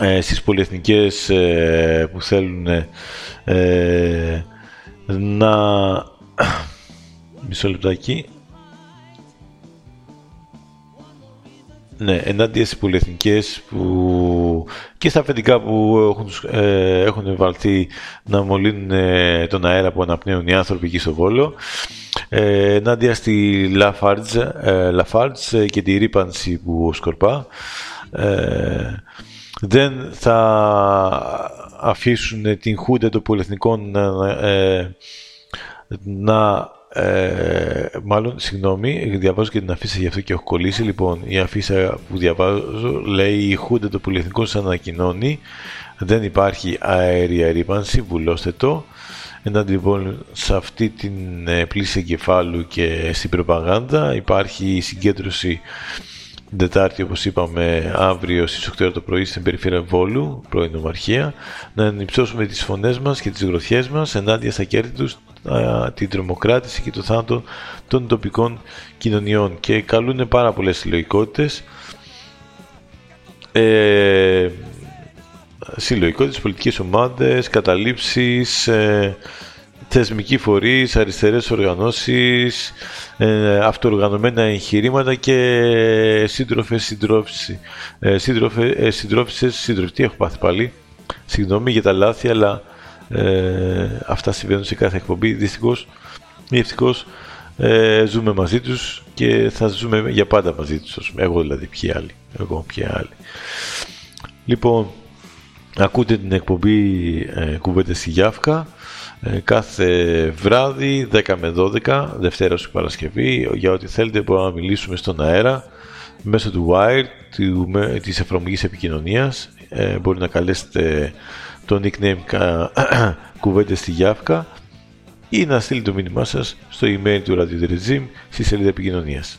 ε, στις πολυεθνικές ε, που θέλουν ε, να... Μισό λεπτάκι. Ναι, ενάντια στις πολυεθνικές που... και στα αφεντικά που έχουν, ε, έχουν βαλθεί να μολύνουν ε, τον αέρα που αναπνέουν οι άνθρωποι εκεί στο Βόλο. Ε, ενάντια στη Lafarge, ε, και τη ρήπανση που σκορπά. Ε, δεν θα αφήσουν την χούντα των πολυεθνικών να, ε, να ε, μάλλον, συγγνώμη, διαβάζω και την αφίσα γι' αυτό και έχω κολλήσει. Λοιπόν, η αφίσα που διαβάζω λέει η Χούντα των Πολυεθνικών σας ανακοινώνει δεν υπάρχει αέρια ρήπανση, βουλώστε το. Ενάντια λοιπόν σε αυτή την ε, πλήση εγκεφάλου και στην προπαγάνδα υπάρχει η συγκέντρωση την Τετάρτη, όπως είπαμε, αύριο στις 8 το πρωί στην περιφέρεια Βόλου, πρώην Ομαρχία, να ενυψώσουμε τις φωνές μας και τις γροθιές μας ενάντια στα κέρδη τους, την τρομοκράτηση και το θάνατο των τοπικών κοινωνιών. Και καλούν πάρα πολλές συλλογικότητες ε, συλλογικότητες, πολιτικές ομάδες, καταλήψεις, ε, θεσμικοί φορείς, αριστερές οργανώσεις, ε, αυτοοργανωμένα εγχειρήματα και σύντροφες, συντρόφιση. Ε, σύντροφε, ε, συντρόφισσες, σύντροφοι. Τι έχω πάθει πάλι. Συγγνώμη για τα λάθη, αλλά ε, αυτά συμβαίνουν σε κάθε εκπομπή. Δυστυχώς ή ευτυχώς ε, ζούμε μαζί τους και θα ζούμε για πάντα μαζί τους. Εγώ δηλαδή, ποιοι άλλοι. Εγώ, ποιοι άλλοι. Λοιπόν, ακούτε την εκπομπή ε, Κουβέντες στη Γιάφκα ε, κάθε βράδυ 10 με 12, Δευτέρας σου Παρασκευή, για ό,τι θέλετε μπορούμε να μιλήσουμε στον αέρα μέσω του Wire, του, της εφαρμογής επικοινωνίας. Ε, μπορεί να καλέσετε το nickname κουβέντες στη Γιάφκα ή να στείλετε το μήνυμά σας στο email του Radio Regime στη σελίδα επικοινωνίας.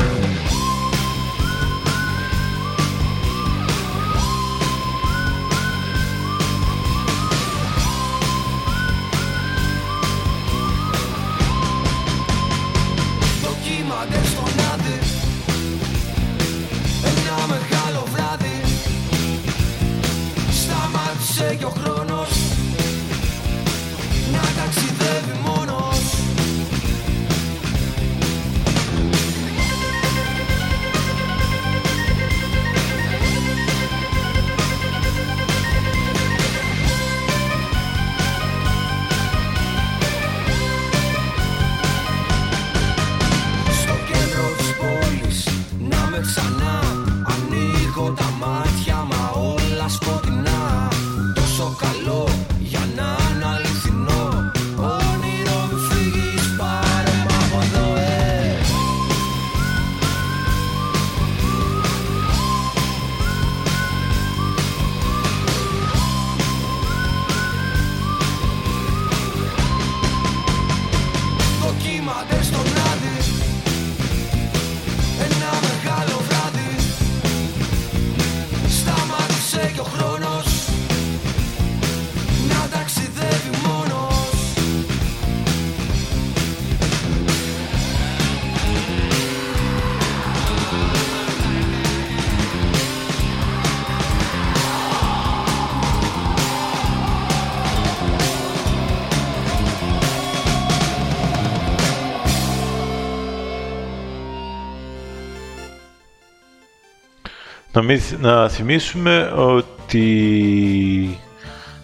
θυμίσουμε ότι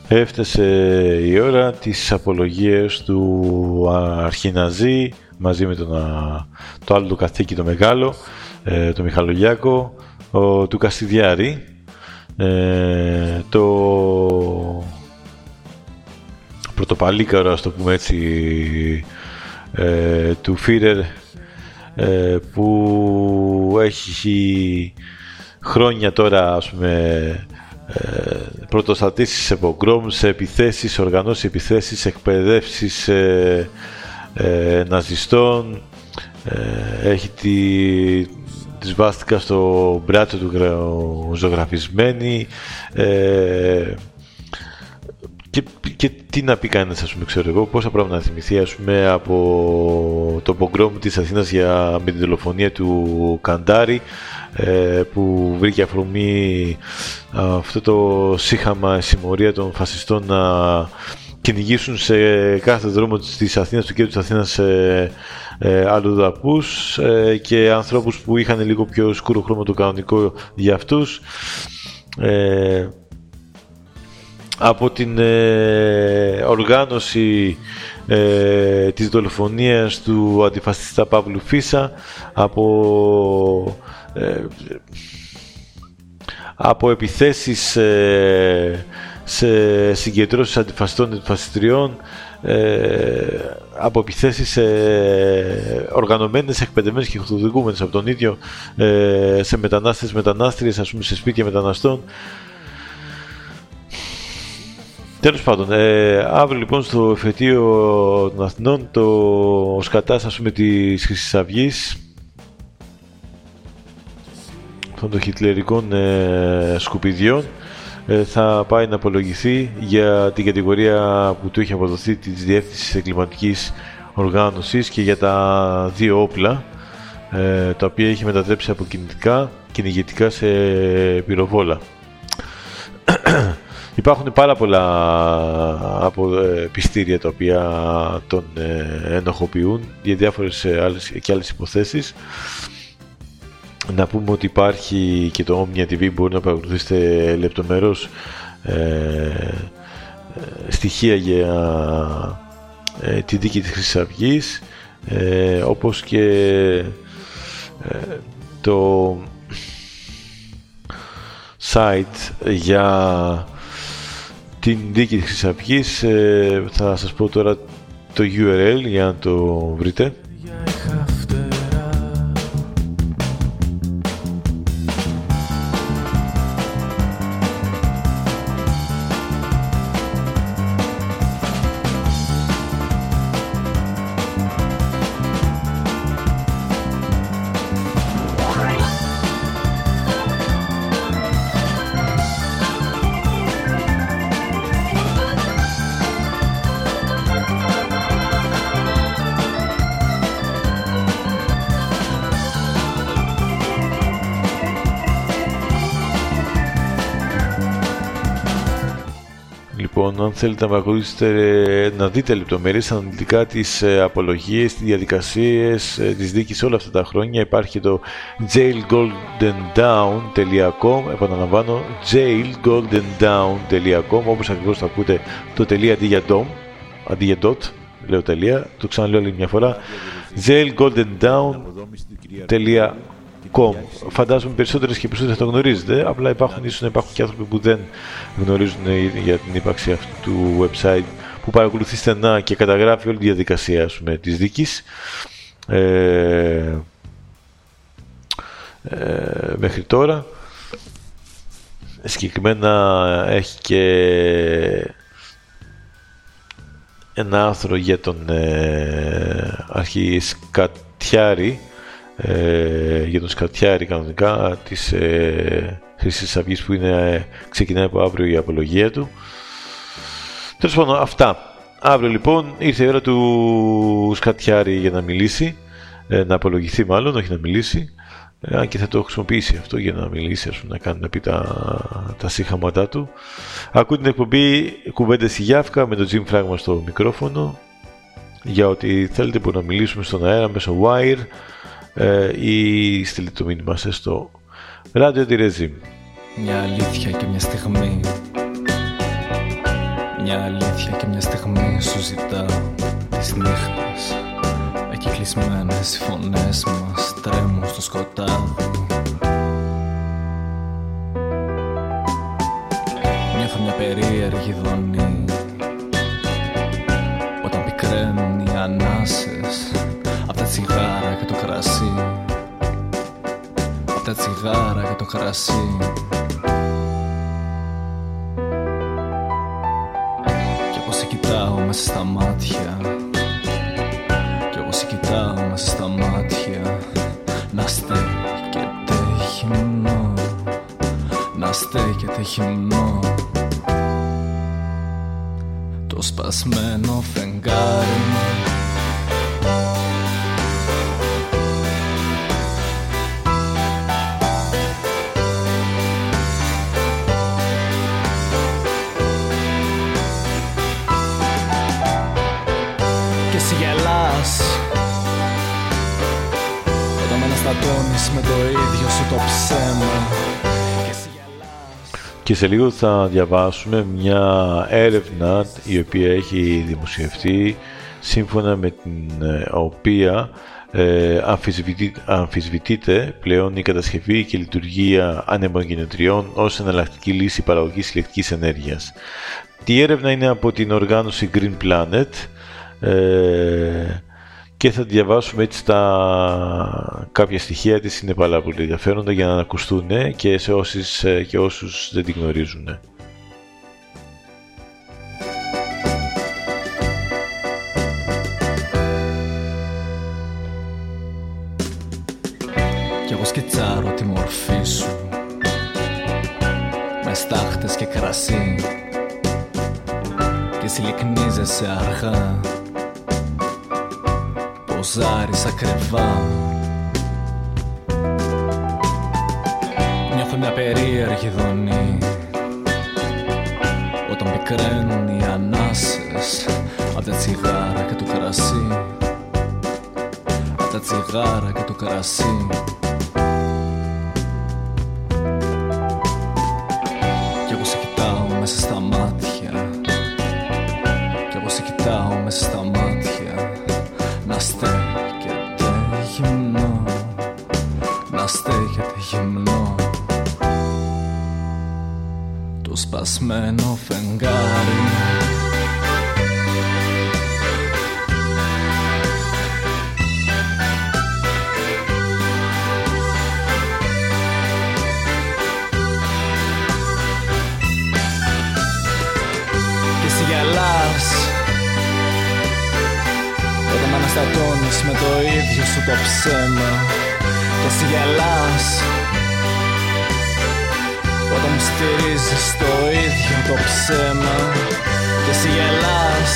έφτασε η ώρα της απολογίας του Αρχιναζή μαζί με τον, το άλλο του καθήκη το μεγάλο, ε, το Μιχαλογιάκο, του Καστιδιάρη, ε, το πρωτοπαλίκαρο, ας το πούμε έτσι, ε, του Φίρερ που έχει χρόνια τώρα ας πούμε ε, πρωτοστατήσεις σε πογκρόμ, σε επιθέσεις, οργανώσεις επιθέσεις, εκπαιδεύσεις ε, ε, ναζιστών ε, έχει τη, τη σβάστηκα στο μπράτσο του ζωγραφισμένη ε, και, και τι να πει κανένας, ας πούμε, ξέρω εγώ, πόσα πράγματα να θυμηθεί, ας πούμε, από το πογκρόμ της Αθήνας για, με την δολοφονία του Καντάρη, ε, που βρήκε αφορμή αυτό το σύχαμα συμμορία των φασιστών να κυνηγήσουν σε κάθε δρόμο της Αθήνας, του κέντρου της Αθήνας ε, ε, αλλοδαπούς ε, και ανθρώπους που είχαν λίγο πιο σκούρο χρώμα το κανονικό για αυτούς. Ε, από την ε, οργάνωση ε, της δολοφονίας του αντιφασιστά Παύλου Φίσα από ε, από επιθέσεις ε, σε συγκεντρώσεις αντιφασιστών και αντιφασιστριών ε, από επιθέσεις σε οργανωμένες, εκπαιδευμένες και χτοδηγούμενες από τον ίδιο ε, σε μετανάστες, μετανάστριες, ας πούμε σε σπίτια μεταναστών. Τέλος πάντων, ε, αύριο λοιπόν στο εφετείο των Αθηνών το σκατάς ας πούμε της Χρυσής Αυγής των χιτλερικών ε, σκουπιδιών ε, θα πάει να απολογηθεί για την κατηγορία που του έχει αποδοθεί της Διεύθυνσης Εγκληματικής Οργάνωσης και για τα δύο όπλα ε, τα οποία έχει μετατρέψει από κινητικά κυνηγητικά σε πυροβόλα. Υπάρχουν πάρα πολλά από ε, πιστήρια τα οποία τον ενοχοποιούν για διάφορες άλλες και άλλες υποθέσεις. Να πούμε ότι υπάρχει και το Omnia TV, μπορεί να παρακολουθήσετε λεπτομέρως ε, ε, στοιχεία για ε, τη δίκη της Χρυσής Αυγής, ε, όπως και ε, το site για την δίκη της Χρυσής Αυγής. θα σας πω τώρα το URL για να το βρείτε. Θέλετε να παρακολουθήσετε, να δείτε λεπτομέρειες αναλυτικά τις ε, απολογίες, τις διαδικασίες ε, της δίκης όλα αυτά τα χρόνια. Υπάρχει το jailgoldendown.com επαναλαμβάνω jailgoldendown.com όπως ακριβώς θα ακούτε το τελεία αντί για dom αντί για dot λέω τελεία το ξαναλέω άλλη μια φορά jailgoldendown.com Com. Φαντάζομαι περισσότερες και περισσότεροι θα το γνωρίζετε. Απλά υπάρχουν ίσως να υπάρχουν και άνθρωποι που δεν γνωρίζουν για την ύπαρξη αυτού του website που παρακολουθεί στενά και καταγράφει όλη τη διαδικασία της δίκης. Ε, ε, μέχρι τώρα συγκεκριμένα έχει και ένα άρθρο για τον ε, αρχισκατιάρη ε, για τον Σκατιάρη κανονικά της ε, Χρυσής Αυγής που είναι, ξεκινάει από αύριο η απολογία του. Τέλος πάντων αυτά. Αύριο λοιπόν ήρθε η ώρα του Σκατιάρη για να μιλήσει, ε, να απολογηθεί μάλλον, όχι να μιλήσει. Ε, αν και θα το χρησιμοποιήσει αυτό για να μιλήσει, ας πούμε, να κάνει να πει τα, τα σύγχαματά του. Ακούτε την εκπομπή Κουβέντες στη Γιάφκα με το Jim Fragma στο μικρόφωνο. Για ότι θέλετε μπορούμε να μιλήσουμε στον αέρα μέσω Wire ε, ή στείλτε το μήνυμα σας στο Radio Tirezim. Μια αλήθεια και μια στιγμή. Μια αλήθεια και μια στιγμή σου ζητάω τις νύχτες. Εκεί κλεισμένες οι φωνές μας τρέμουν στο σκοτάδι. Νιώθω μια περίεργη δονή Όταν πικραίνουν οι ανάσες Απ' τα τσιγάρα και το κρασί. Απ' τα τσιγάρα και το κρασί. Κι εγώ σε κοιτάω μέσα στα μάτια. Κι εγώ σε κοιτάω μέσα στα μάτια. Να στέκεται χυμνό. Να στέκεται χυμνό. Το σπασμένο φεγγάρι και σε λίγο θα διαβάσουμε μια έρευνα η οποία έχει δημοσιευτεί σύμφωνα με την ε, οποία ε, αμφισβητείται πλέον η κατασκευή και η λειτουργία ανεμογενετριών ως εναλλακτική λύση παραγωγής ηλεκτρικής ενέργειας. Η έρευνα είναι από την οργάνωση Green Planet ε, και θα διαβάσουμε έτσι τα κάποια στοιχεία της είναι πάρα πολύ ενδιαφέροντα για να ακουστούν και σε όσους, ε, και όσους δεν την γνωρίζουν. Κι εγώ σκετσάρω τη μορφή σου Με στάχτες και κρασί Και συλλεκνίζεσαι αργά ποζάρισα κρεβά Νιώθω μια περίεργη δονή Όταν πικραίνουν οι ανάσες Απ' τα τσιγάρα και το κρασί. Απ' τα τσιγάρα και το κρασί. Κι εγώ σε κοιτάω μέσα στα μάτια. Κι εγώ σε κοιτάω μέσα στα μάτια. Να στέκεται σπασμένο φεγγάρι. Και εσύ γελάς. Αναστατώνεις με το ίδιο σου το ψέμα. Και εσύ γελάς όταν μου στηρίζεις το ίδιο το ψέμα και εσύ γελάς.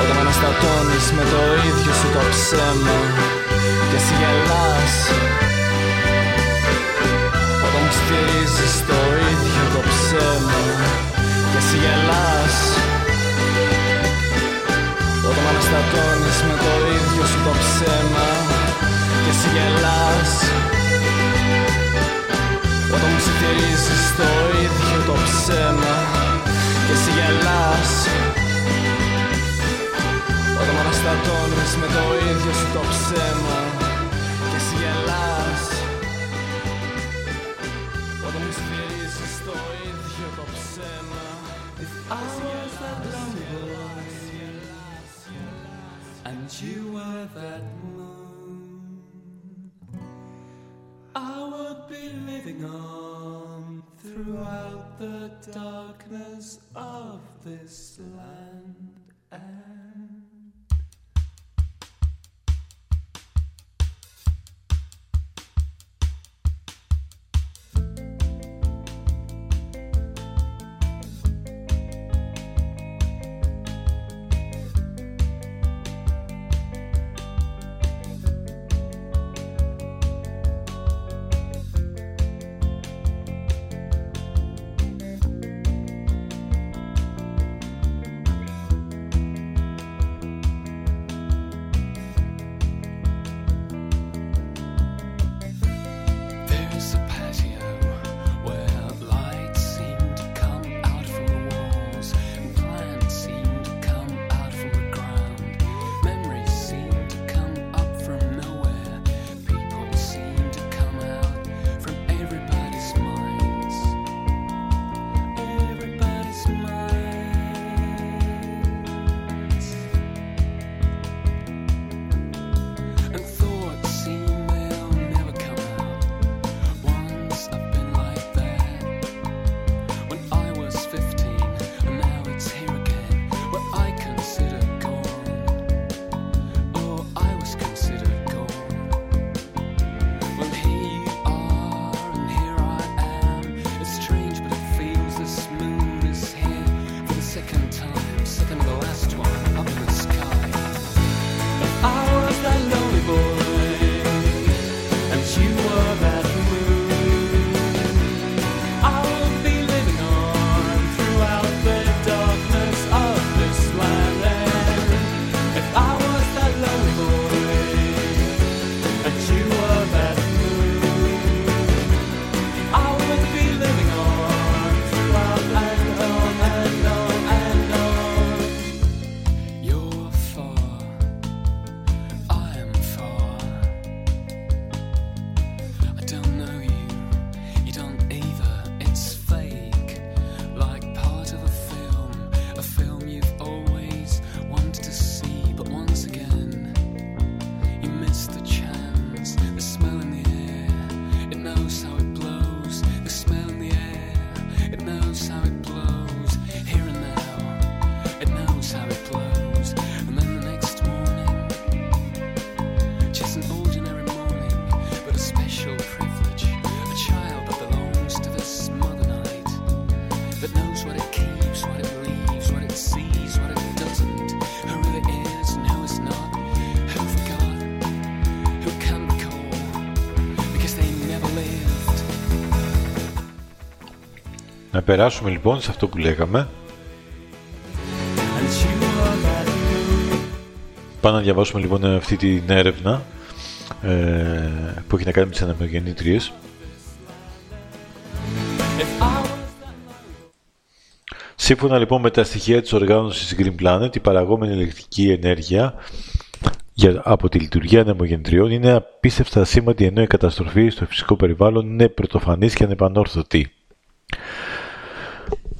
Όταν με αναστατώνεις με το ίδιο σου το ψέμα και εσύ γελάς. Όταν μου στηρίζεις το ίδιο το ψέμα και εσύ γελάς. Όταν με αναστατώνεις με το ίδιο σου το ψέμα Και εσύ γελάς Όταν μου συμφυρίζεις το ίδιο το ψέμα Και εσύ γελάς. Όταν με αναστατώνεις με το ίδιο σου το ψέμα Και εσύ γελάς. Όταν μου συμφυρίζεις το ίδιο το ψέμα Και εσύ γελάς. And you were that moon, I would be living on throughout the darkness of this land. And Να περάσουμε λοιπόν σε αυτό που λέγαμε. Πάμε να διαβάσουμε λοιπόν αυτή την έρευνα ε, που έχει να κάνει με τις ανεμογεννήτριες. Σύμφωνα λοιπόν με τα στοιχεία της οργάνωσης Green Planet, η παραγόμενη ηλεκτρική ενέργεια για, από τη λειτουργία ανεμογεννητριών είναι απίστευτα σήμαντη ενώ η καταστροφή στο φυσικό περιβάλλον είναι πρωτοφανής και ανεπανόρθωτη.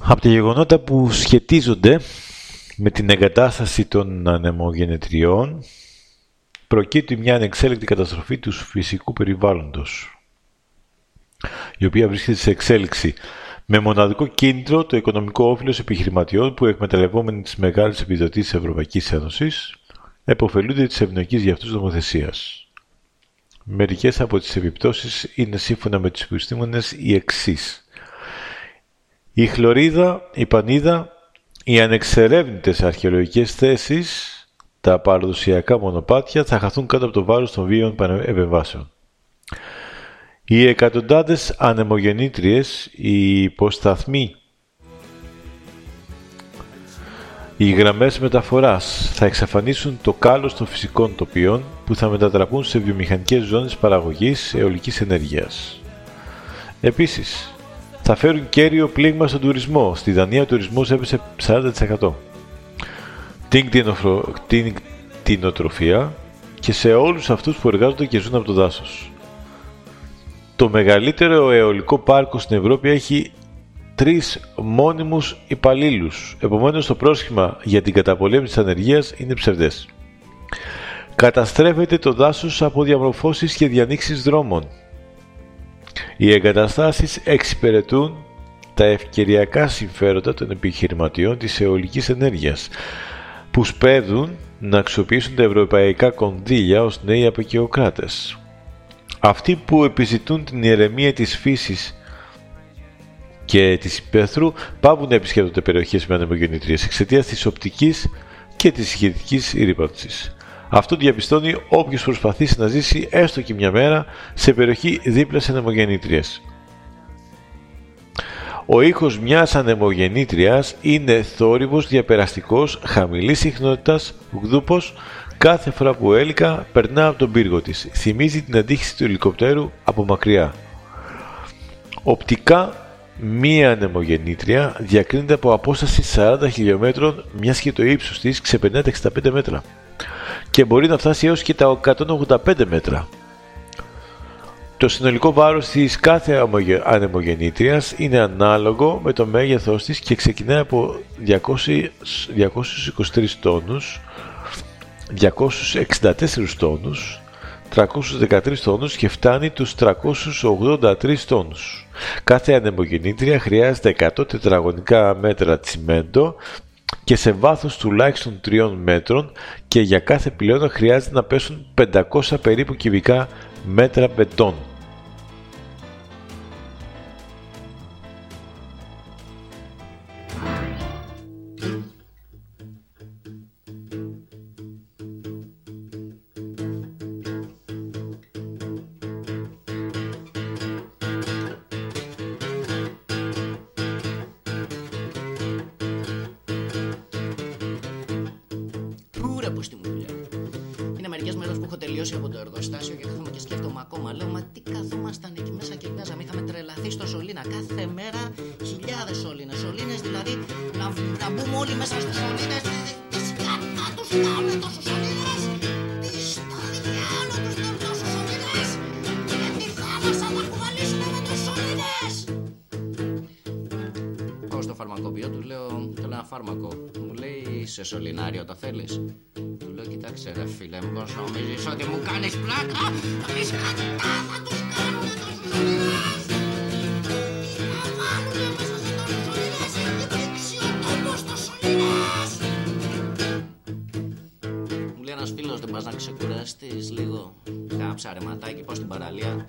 Από τα γεγονότα που σχετίζονται με την εγκατάσταση των ανεμογεννητριών προκύπτει μια ανεξέλεκτη καταστροφή του φυσικού περιβάλλοντος η οποία βρίσκεται σε εξέλιξη με μοναδικό κίνητρο το οικονομικό όφελος επιχειρηματιών που εκμεταλλευόμενοι τις μεγάλες επιδοτήσεις της Ευρωπαϊκής Ένωσης εποφελούνται της ευνοϊκής για αυτούς νομοθεσίας. Μερικές από τις επιπτώσεις είναι σύμφωνα με τους επιστήμονες οι εξής. Η χλωρίδα, η πανίδα, οι ανεξερεύνητες αρχαιολογικές θέσεις, τα παραδοσιακά μονοπάτια θα χαθούν κάτω από το βάρος των βίων επεμβάσεων. Οι εκατοντάδες ανεμογεννήτριες, οι υποσταθμοί, οι γραμμές μεταφοράς θα εξαφανίσουν το κάλος των φυσικών τοπίων που θα μετατραπούν σε βιομηχανικές ζώνες παραγωγής αιωλικής ενέργειας. Επίσης, θα φέρουν κέριο πλήγμα στον τουρισμό. Στη Δανία ο τουρισμός έπεσε 40%. Την, την κτηνοτροφία και σε όλους αυτούς που εργάζονται και ζουν από το δάσος. Το μεγαλύτερο αιωλικό πάρκο στην Ευρώπη έχει τρεις μόνιμους υπαλλήλους. Επομένως το πρόσχημα για την καταπολέμηση της ανεργίας είναι ψευδές. Καταστρέφεται το δάσος από διαμορφώσεις και διανοίξεις δρόμων. Οι εγκαταστάσεις εξυπηρετούν τα ευκαιριακά συμφέροντα των επιχειρηματιών της αιωλικής ενέργειας, που σπέβδουν να αξιοποιήσουν τα ευρωπαϊκά κονδύλια ως νέοι αποκαιοκράτες. Αυτοί που επιζητούν την ηρεμία της φύσης και της υπαίθρου πάβουν να επισκέπτονται περιοχές με ανεμογεννητρίες εξαιτίας της οπτικής και της ηχητικής ρήπανσης. Αυτό διαπιστώνει όποιος προσπαθήσει να ζήσει έστω και μια μέρα σε περιοχή δίπλα σε ανεμογεννήτριες. Ο ήχος μιας ανεμογεννήτριας είναι θόρυβος διαπεραστικός χαμηλής συχνότητας, γδούπος, κάθε φορά που έλικα περνά από τον πύργο της. Θυμίζει την αντίχηση του ελικοπτέρου από μακριά. Οπτικά Μία ανεμογεννήτρια διακρίνεται από απόσταση 40 χιλιόμετρων μιας και το ύψος της ξεπερνά τα 65 μέτρα και μπορεί να φτάσει έως και τα 185 μέτρα. Το συνολικό βάρος της κάθε ανεμογεννήτριας είναι ανάλογο με το μέγεθός της και ξεκινάει από 200, 223 τόνους, 264 τόνους, 313 τόνους και φτάνει τους 383 τόνους. Κάθε ανεμογεννήτρια χρειάζεται 100 τετραγωνικά μέτρα τσιμέντο και σε βάθος τουλάχιστον 3 μέτρων και για κάθε πυλώνα χρειάζεται να πέσουν 500 περίπου κυβικά μέτρα μπετόν. Δουλειά. Είναι μερικές μέρες που έχω τελειώσει από το εργοστάσιο και κάθομαι και σκέφτομαι ακόμα. Λέω, μα τι καθόμασταν εκεί μέσα και βγάζαμε. Είχαμε τρελαθεί στο σωλήνα. Κάθε μέρα χιλιάδες σωλήνες. Σωλήνες δηλαδή να, να μπούμε όλοι μέσα στους σωλήνες. Τι σκάτα τους κάνουν τόσους σωλήνες; Τι στο διάλο τους κάνουν τόσους σωλήνες; Και τη θάλασσα να κουβαλήσουμε με τους σωλήνες; Πάω στο φαρμακοποιό, του λέω, θέλω ένα φάρμακο. Μου λέει, σε σωληνάριο το θέλεις. Του λέω, κοιτάξε ρε φίλε, μήπως νομίζεις ότι μου κάνεις πλάκα. Τι σκατά θα τους κάνουμε τόσους σωλήνες. Τι θα βάλουνε μέσα σε τόσους σωλήνες. Υπήρξει ο τόπος των σωλήνες. Μου λέει ένας φίλος, δεν πας να ξεκουραστείς λίγο. Κάνα ψαρεματάκι, πάω στην παραλία.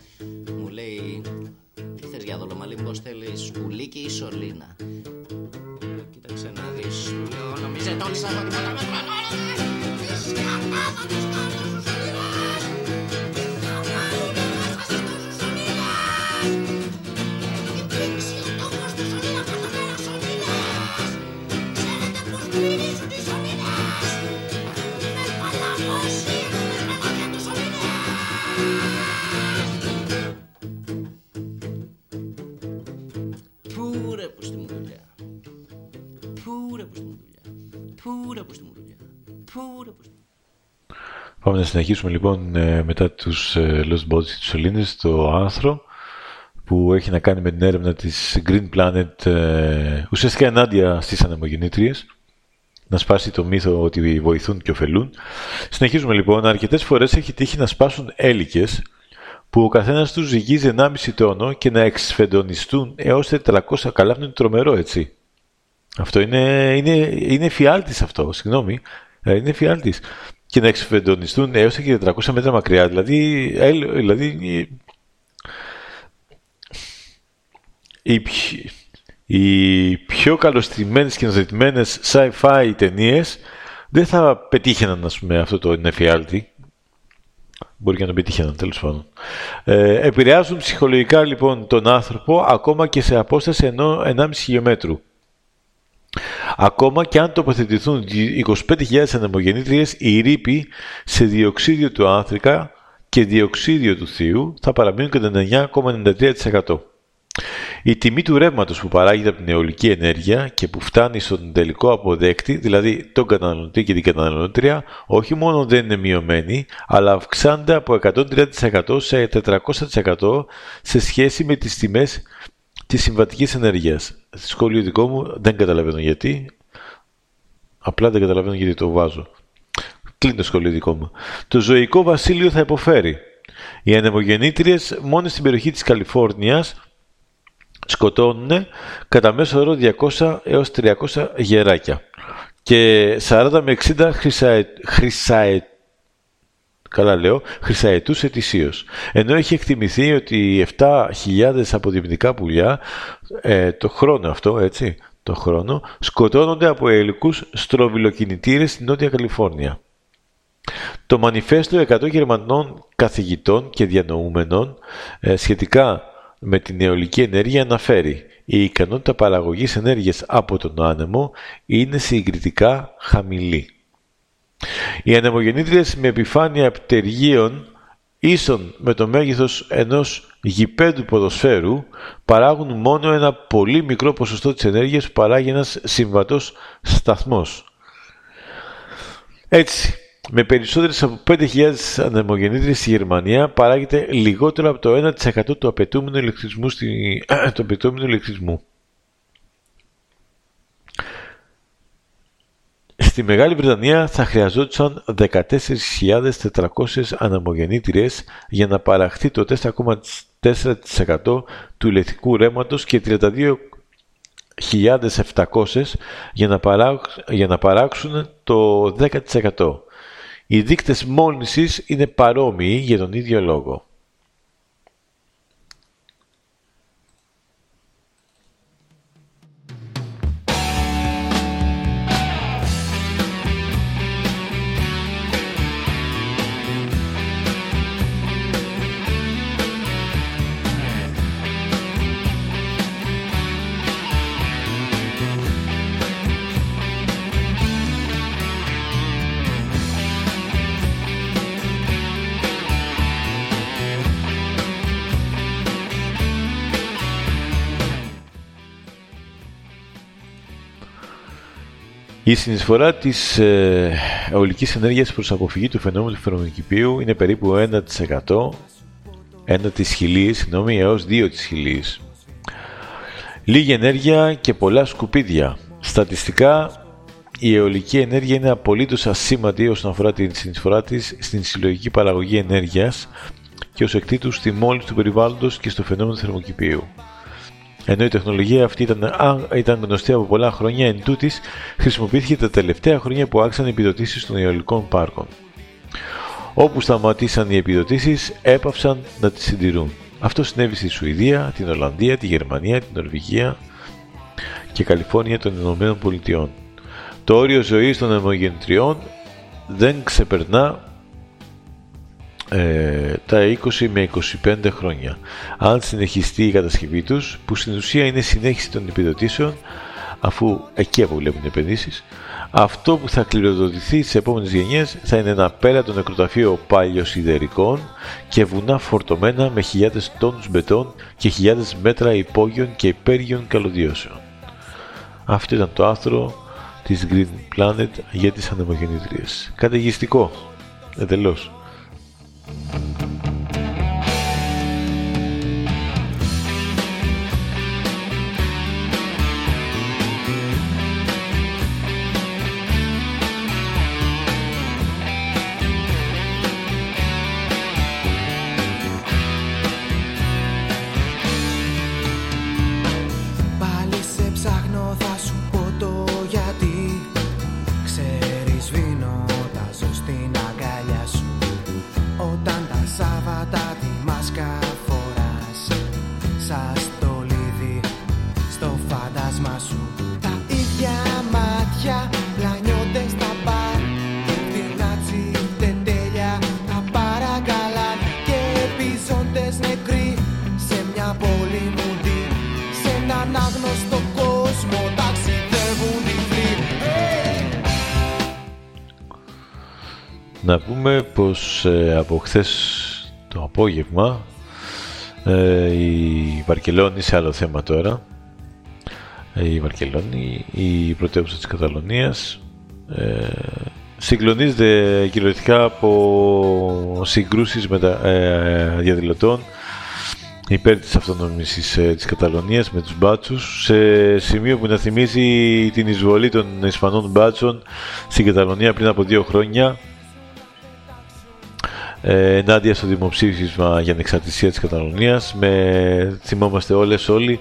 Να συνεχίσουμε λοιπόν ε, μετά τους ε, Lost Bodies και τους Ελλήνες το άρθρο που έχει να κάνει με την έρευνα της Green Planet ε, ουσιαστικά ενάντια στις ανεμογεννήτριες να σπάσει το μύθο ότι βοηθούν και ωφελούν. Συνεχίζουμε λοιπόν. Αρκετές φορές έχει τύχει να σπάσουν έλικες που ο καθένας τους ζυγίζει 1,5 τόνο και να εξφεντονιστούν έως 400. Καλά, αυτό είναι τρομερό, έτσι. Αυτό είναι, είναι, είναι φιάλτης αυτό, συγγνώμη. Ε, Είναι φιάλτης. Και να εξφεντονιστούν έως και 400 μέτρα μακριά. Δηλαδή, ε, δηλαδή οι, πιο- οι πιο καλοστημένες και ναζητημένες sci-fi ταινίες δεν θα πετύχαιναν, ας πούμε, αυτό το νεφιάλτη. Μπορεί και να το πετύχαιναν, τέλος πάντων. Ε, επηρεάζουν ψυχολογικά, λοιπόν, τον άνθρωπο ακόμα και σε απόσταση ενώ 1,5 χιλιόμετρου. Ακόμα και αν τοποθετηθούν 25.000 ανεμογεννήτριες, η ρήπη σε διοξίδιο του άνθρακα και διοξίδιο του θείου θα παραμείνουν κατά 9,93%. Η τιμή του ρεύματος που παράγεται από την αιωλική ενέργεια και που φτάνει στον τελικό αποδέκτη, δηλαδή τον καταναλωτή και την καταναλώτρια, όχι μόνο δεν είναι μειωμένη, αλλά αυξάνεται από 130% σε 400% σε σχέση με τις τιμές της συμβατικής ενέργειας. Στη σχόλιο δικό μου δεν καταλαβαίνω γιατί, απλά δεν καταλαβαίνω γιατί το βάζω. Κλείνει το σχολείο δικό μου. Το ζωικό βασίλειο θα υποφέρει. Οι ανεμογεννήτριες μόνο στην περιοχή της Καλιφόρνιας σκοτώνουν κατά μέσο όρο 200 έως 300 γεράκια και 40 με 60 χρυσαε... χρυσαε... Καλά λέω, χρυσαετούς ετησίως. Ενώ έχει εκτιμηθεί ότι 7.000 αποδημητικά πουλιά ε, το χρόνο αυτό, έτσι, το χρόνο, σκοτώνονται από ελικούς στροβιλοκινητήρες στην Νότια Καλιφόρνια. Το μανιφέστο 100 Γερμανών καθηγητών και διανοούμενων ε, σχετικά με την αιωλική ενέργεια αναφέρει η ικανότητα παραγωγής ενέργειας από τον άνεμο είναι συγκριτικά χαμηλή. Οι ανεμογεννήτριες με επιφάνεια πτεργίων ίσον με το μέγεθος ενός γηπέδου ποδοσφαίρου παράγουν μόνο ένα πολύ μικρό ποσοστό της ενέργειας που παράγει ένας συμβατός σταθμός. Έτσι, με περισσότερες από 5.000 ανεμογεννήτριες στη Γερμανία παράγεται λιγότερο από το 1% του απαιτούμενου ηλεκτρισμού, στη... του απαιτούμενου ηλεκτρισμού. Στη Μεγάλη Βρετανία θα χρειαζόντουσαν 14.400 ανεμογεννήτριες για να παραχθεί το 4,4% του ηλεκτρικού ρεύματος και 32.700 για να, παράξ- για να παράξουν το 10%. Οι δείκτες μόλυνσης είναι παρόμοιοι για τον ίδιο λόγο. Η συνεισφορά της ε, αιωλικής ενέργειας προς αποφυγή του φαινόμενου του φαινομενικηπίου είναι περίπου 1%, 1 της χιλής, συγγνώμη, έως 2 της χιλής. Λίγη ενέργεια και πολλά σκουπίδια. Στατιστικά, η αιωλική ενέργεια είναι απολύτως ασήμαντη όσον αφορά την συνεισφορά της στην συλλογική παραγωγή ενέργειας και ως εκ τούτου στη μόλυνση του περιβάλλοντος και στο φαινόμενο του θερμοκηπίου. Ενώ η τεχνολογία αυτή ήταν, α, ήταν γνωστή από πολλά χρόνια, εν τούτης, χρησιμοποιήθηκε τα τελευταία χρόνια που άξαν οι επιδοτήσεις των αιωλικών πάρκων. Όπου σταματήσαν οι επιδοτήσεις, έπαυσαν να τις συντηρούν. Αυτό συνέβη στη Σουηδία, την Ολλανδία, τη Γερμανία, την Νορβηγία και Καλιφόρνια των Ηνωμένων Πολιτειών. Το όριο ζωής των αιμογεννητριών δεν ξεπερνά ε, τα 20 με 25 χρόνια. Αν συνεχιστεί η κατασκευή τους, που στην ουσία είναι συνέχιση των επιδοτήσεων, αφού εκεί αποβλέπουν οι επενδύσεις, αυτό που θα κληροδοτηθεί στις επόμενες γενιές θα είναι ένα πέρατο νεκροταφείο παλιοσιδερικών και βουνά φορτωμένα με χιλιάδες τόνους μπετών και χιλιάδες μέτρα υπόγειων και υπέργειων καλωδιώσεων. Αυτό ήταν το άρθρο της Green Planet για τις ανεμογεννήτριες. Καταιγιστικό, εντελώς. Πάλι από χθες το απόγευμα ε, η Βαρκελόνη, σε άλλο θέμα τώρα, ε, η Βαρκελόνη, η πρωτεύουσα της Καταλωνίας, ε, συγκλονίζεται κυριολεκτικά από συγκρούσεις μετα, ε, διαδηλωτών υπέρ της αυτονομήσης ε, της Καταλωνίας με τους μπάτσους σε σημείο που να θυμίζει την εισβολή των Ισπανών μπάτσων στην Καταλωνία πριν από δύο χρόνια. ε, ενάντια στο δημοψήφισμα για ανεξαρτησία της Καταλωνίας με, θυμόμαστε όλες όλοι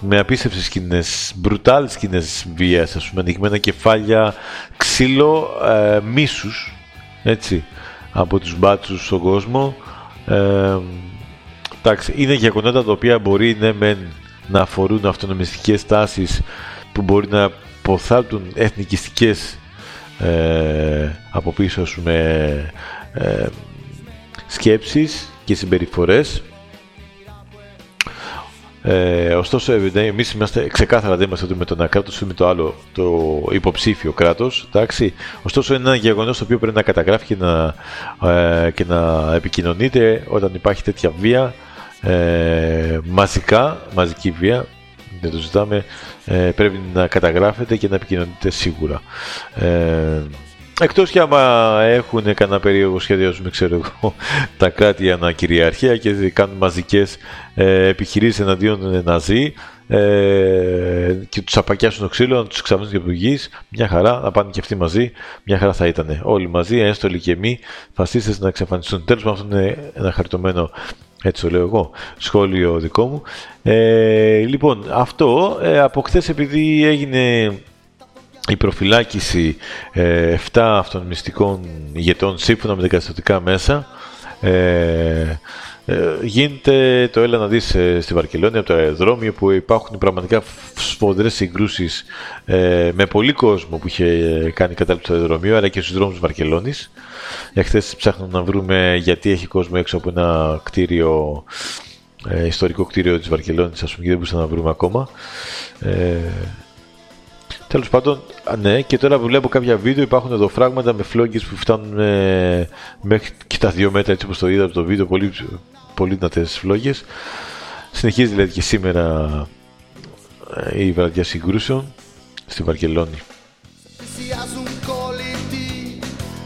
με απίστευτες σκηνές, μπρουτάλ σκηνές βίας, ας πούμε, ανοιγμένα κεφάλια, ξύλο, ε, μίσους, έτσι, από τους μπάτσους στον κόσμο. Ε, εντάξει, είναι γεγονότα τα οποία μπορεί ναι, μεν, να αφορούν αυτονομιστικές τάσεις που μπορεί να ποθάλτουν εθνικιστικές ε, από πίσω, ας πούμε, ε, σκέψεις και συμπεριφορές. Ε, ωστόσο, εμείς είμαστε ξεκάθαρα δεν είμαστε ούτε με το ένα κράτο ούτε με το άλλο το υποψήφιο κράτος. Ωστόσο, είναι ένα γεγονός το οποίο πρέπει να καταγράφει και να, ε, και να επικοινωνείται όταν υπάρχει τέτοια βία. Ε, μαζικά, μαζική βία, δεν το ζητάμε, ε, πρέπει να καταγράφεται και να επικοινωνείται σίγουρα. Ε, Εκτός και άμα έχουν κανένα περίεργο σχεδιασμό, ξέρω εγώ, τα κράτη ανακυριαρχία και κάνουν μαζικές ε, επιχειρήσεις εναντίον ναζί ε, και τους απακιάσουν το ξύλο, να τους ξαφνούν και από γης, μια χαρά, να πάνε και αυτοί μαζί, μια χαρά θα ήταν. Όλοι μαζί, ένστολοι και μη, φασίστες να εξαφανιστούν. Τέλος πάντων, αυτό είναι ένα χαριτωμένο έτσι το λέω εγώ, σχόλιο δικό μου. Ε, λοιπόν, αυτό ε, από χθες επειδή έγινε η προφυλάκηση ε, 7 αυτονομιστικών ηγετών σύμφωνα με τα καταστατικά μέσα ε, ε, γίνεται το έλα να δεις ε, στη Βαρκελόνη από το αεροδρόμιο που υπάρχουν πραγματικά σφοδρές συγκρούσεις ε, με πολύ κόσμο που είχε κάνει κατάληψη στο αεροδρομίο αλλά και στους δρόμους της Βαρκελόνης. Εχθές ψάχνουμε να βρούμε γιατί έχει κόσμο έξω από ένα κτίριο ε, ιστορικό κτίριο της Βαρκελόνης ας πούμε και δεν μπορούσαμε να βρούμε ακόμα. Ε, Τέλος πάντων, ναι, και τώρα βλέπω κάποια βίντεο. Υπάρχουν εδώ φράγματα με φλόγγες που φτάνουν ε, μέχρι και τα δύο μέτρα, έτσι όπως το είδα από το βίντεο. Πολύ, πολύ δυνατές φλόγε. Συνεχίζει δηλαδή και σήμερα ε, η βραδιά συγκρούσεων στη Βαρκελόνη. Πλησιάζουν κολλητοί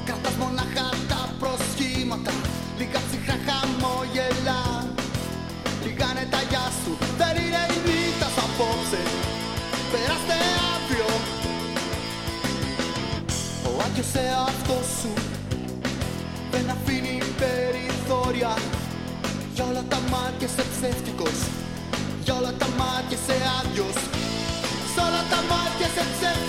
Κρατάς μονάχα τα προσχήματα Λίγα ψυχρά χαμόγελα Λίγανε τα γεια σου Δεν είναι η νύχτα σου απόψε Ο άδειος σε αυτό σου. Δεν αφήνει περιθώρια Για όλα τα μάτια σε ψεύτικος Για όλα τα μάτια σε άδειος Σ' όλα τα μάτια σε ψεύτικος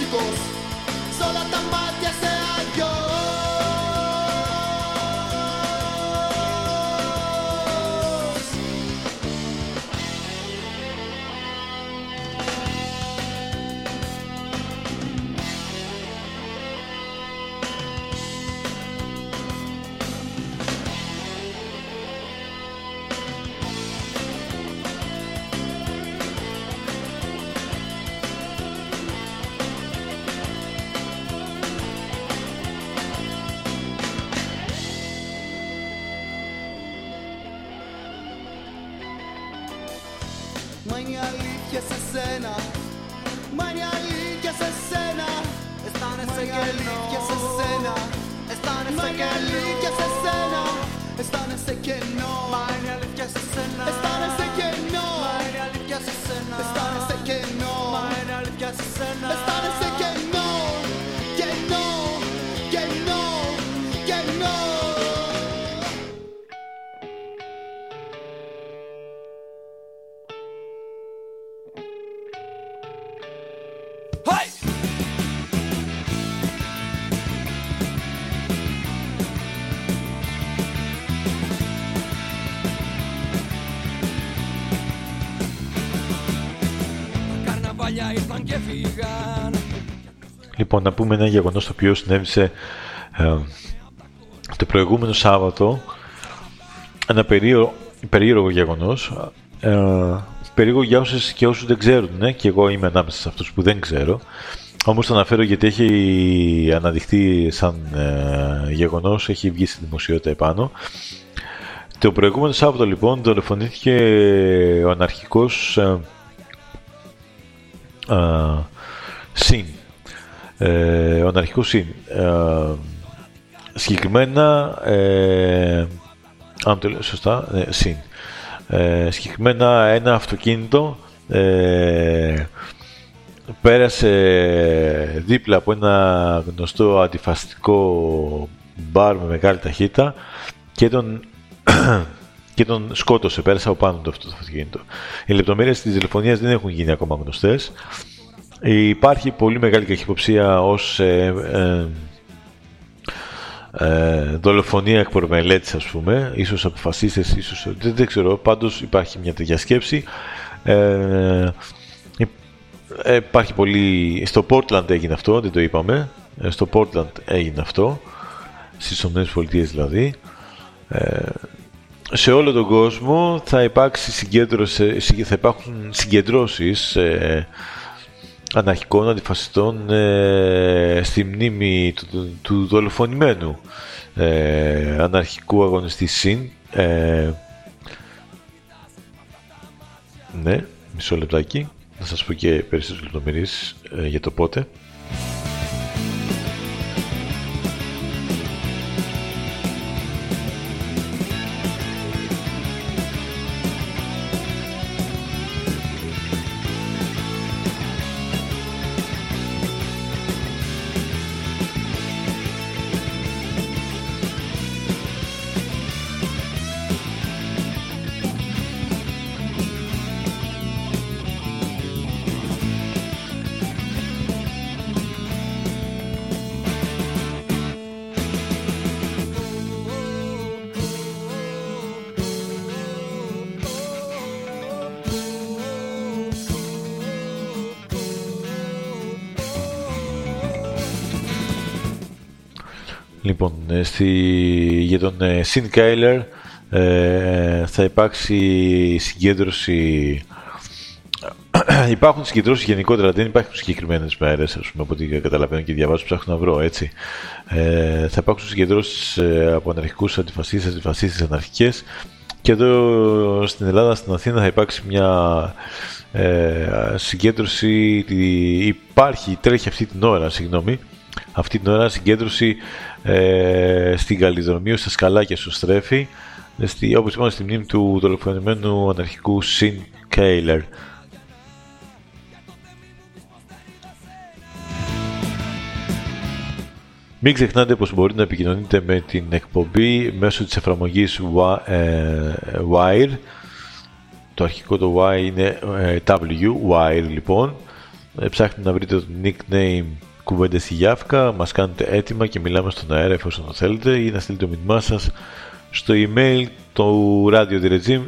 Λοιπόν, να πούμε ένα γεγονός το οποίο συνέβησε ε, το προηγούμενο Σάββατο. Ένα περίεργο, περίεργο γεγονός. Ε, περίεργο για όσες και όσους δεν ξέρουν, ναι, και εγώ είμαι ανάμεσα σε αυτούς που δεν ξέρω. Όμως το αναφέρω γιατί έχει αναδειχθεί σαν ε, γεγονός, έχει βγει στη δημοσιότητα επάνω. Το προηγούμενο Σάββατο λοιπόν δολοφονήθηκε ο αναρχικός ε, ε, Συν. Ε, ο αναρχικός Συν. Ε, συγκεκριμένα, ε, αν το λέω σωστά, ναι, Συν. Ε, συγκεκριμένα ένα αυτοκίνητο ε, πέρασε δίπλα από ένα γνωστό αντιφαστικό μπαρ με μεγάλη ταχύτητα και τον, και τον σκότωσε, πέρασε από πάνω του αυτό το αυτοκίνητο. Οι λεπτομέρειες της τηλεφωνίας δεν έχουν γίνει ακόμα γνωστές. Υπάρχει πολύ μεγάλη καχυποψία ως ε, ε, ε, δολοφονία εκ προμελέτης, ας πούμε. Ίσως αποφασίστες, ίσως... Δεν, δεν ξέρω, πάντως υπάρχει μια τέτοια σκέψη. Ε, ε, υπάρχει πολύ... Στο Portland έγινε αυτό, δεν το είπαμε. Ε, στο Portland έγινε αυτό. Στις ΗΠΑ δηλαδή. Ε, σε όλο τον κόσμο θα, υπάρξει συγκέντρωση, θα υπάρχουν συγκεντρώσεις ε, αναρχικών αντιφασιστών ε, στη μνήμη του, του, του δολοφονημένου ε, αναρχικού αγωνιστή ΣΥΝ. Ε, ναι, μισό λεπτάκι. Να σας πω και περισσότερες λεπτομέρειες ε, για το πότε. Λοιπόν, ε, στη, για τον ε, Sin Kyler ε, θα υπάρξει συγκέντρωση υπάρχουν συγκεντρώσεις γενικότερα, δεν υπάρχουν συγκεκριμένες μέρες, ας πούμε, από ό,τι καταλαβαίνω και διαβάζω, ψάχνω να βρω έτσι. Ε, θα υπάρξουν συγκεντρώσεις ε, από αναρχικούς αντιφασίστες, αντιφασίστες αναρχικές. Και εδώ στην Ελλάδα, στην Αθήνα, θα υπάρξει μια ε, συγκέντρωση. Υπάρχει, τρέχει αυτή την ώρα, συγγνώμη, αυτή την ώρα συγκέντρωση ε, στην Καλλιδρομίου, στα σκαλάκια στο Στρέφη, στη, όπως είπαμε στη μνήμη του δολοφονημένου αναρχικού Sin Κέιλερ. Μην ξεχνάτε πως μπορείτε να επικοινωνείτε με την εκπομπή μέσω της εφαρμογής ε, Wire. Το αρχικό το Y είναι ε, W, Wire λοιπόν. Ε, ψάχνετε να βρείτε το nickname κουβέντες στη Γιάφκα, μας κάνετε έτοιμα και μιλάμε στον αέρα εφόσον το θέλετε ή να στείλετε το μήνυμά σας στο email του Radio Regime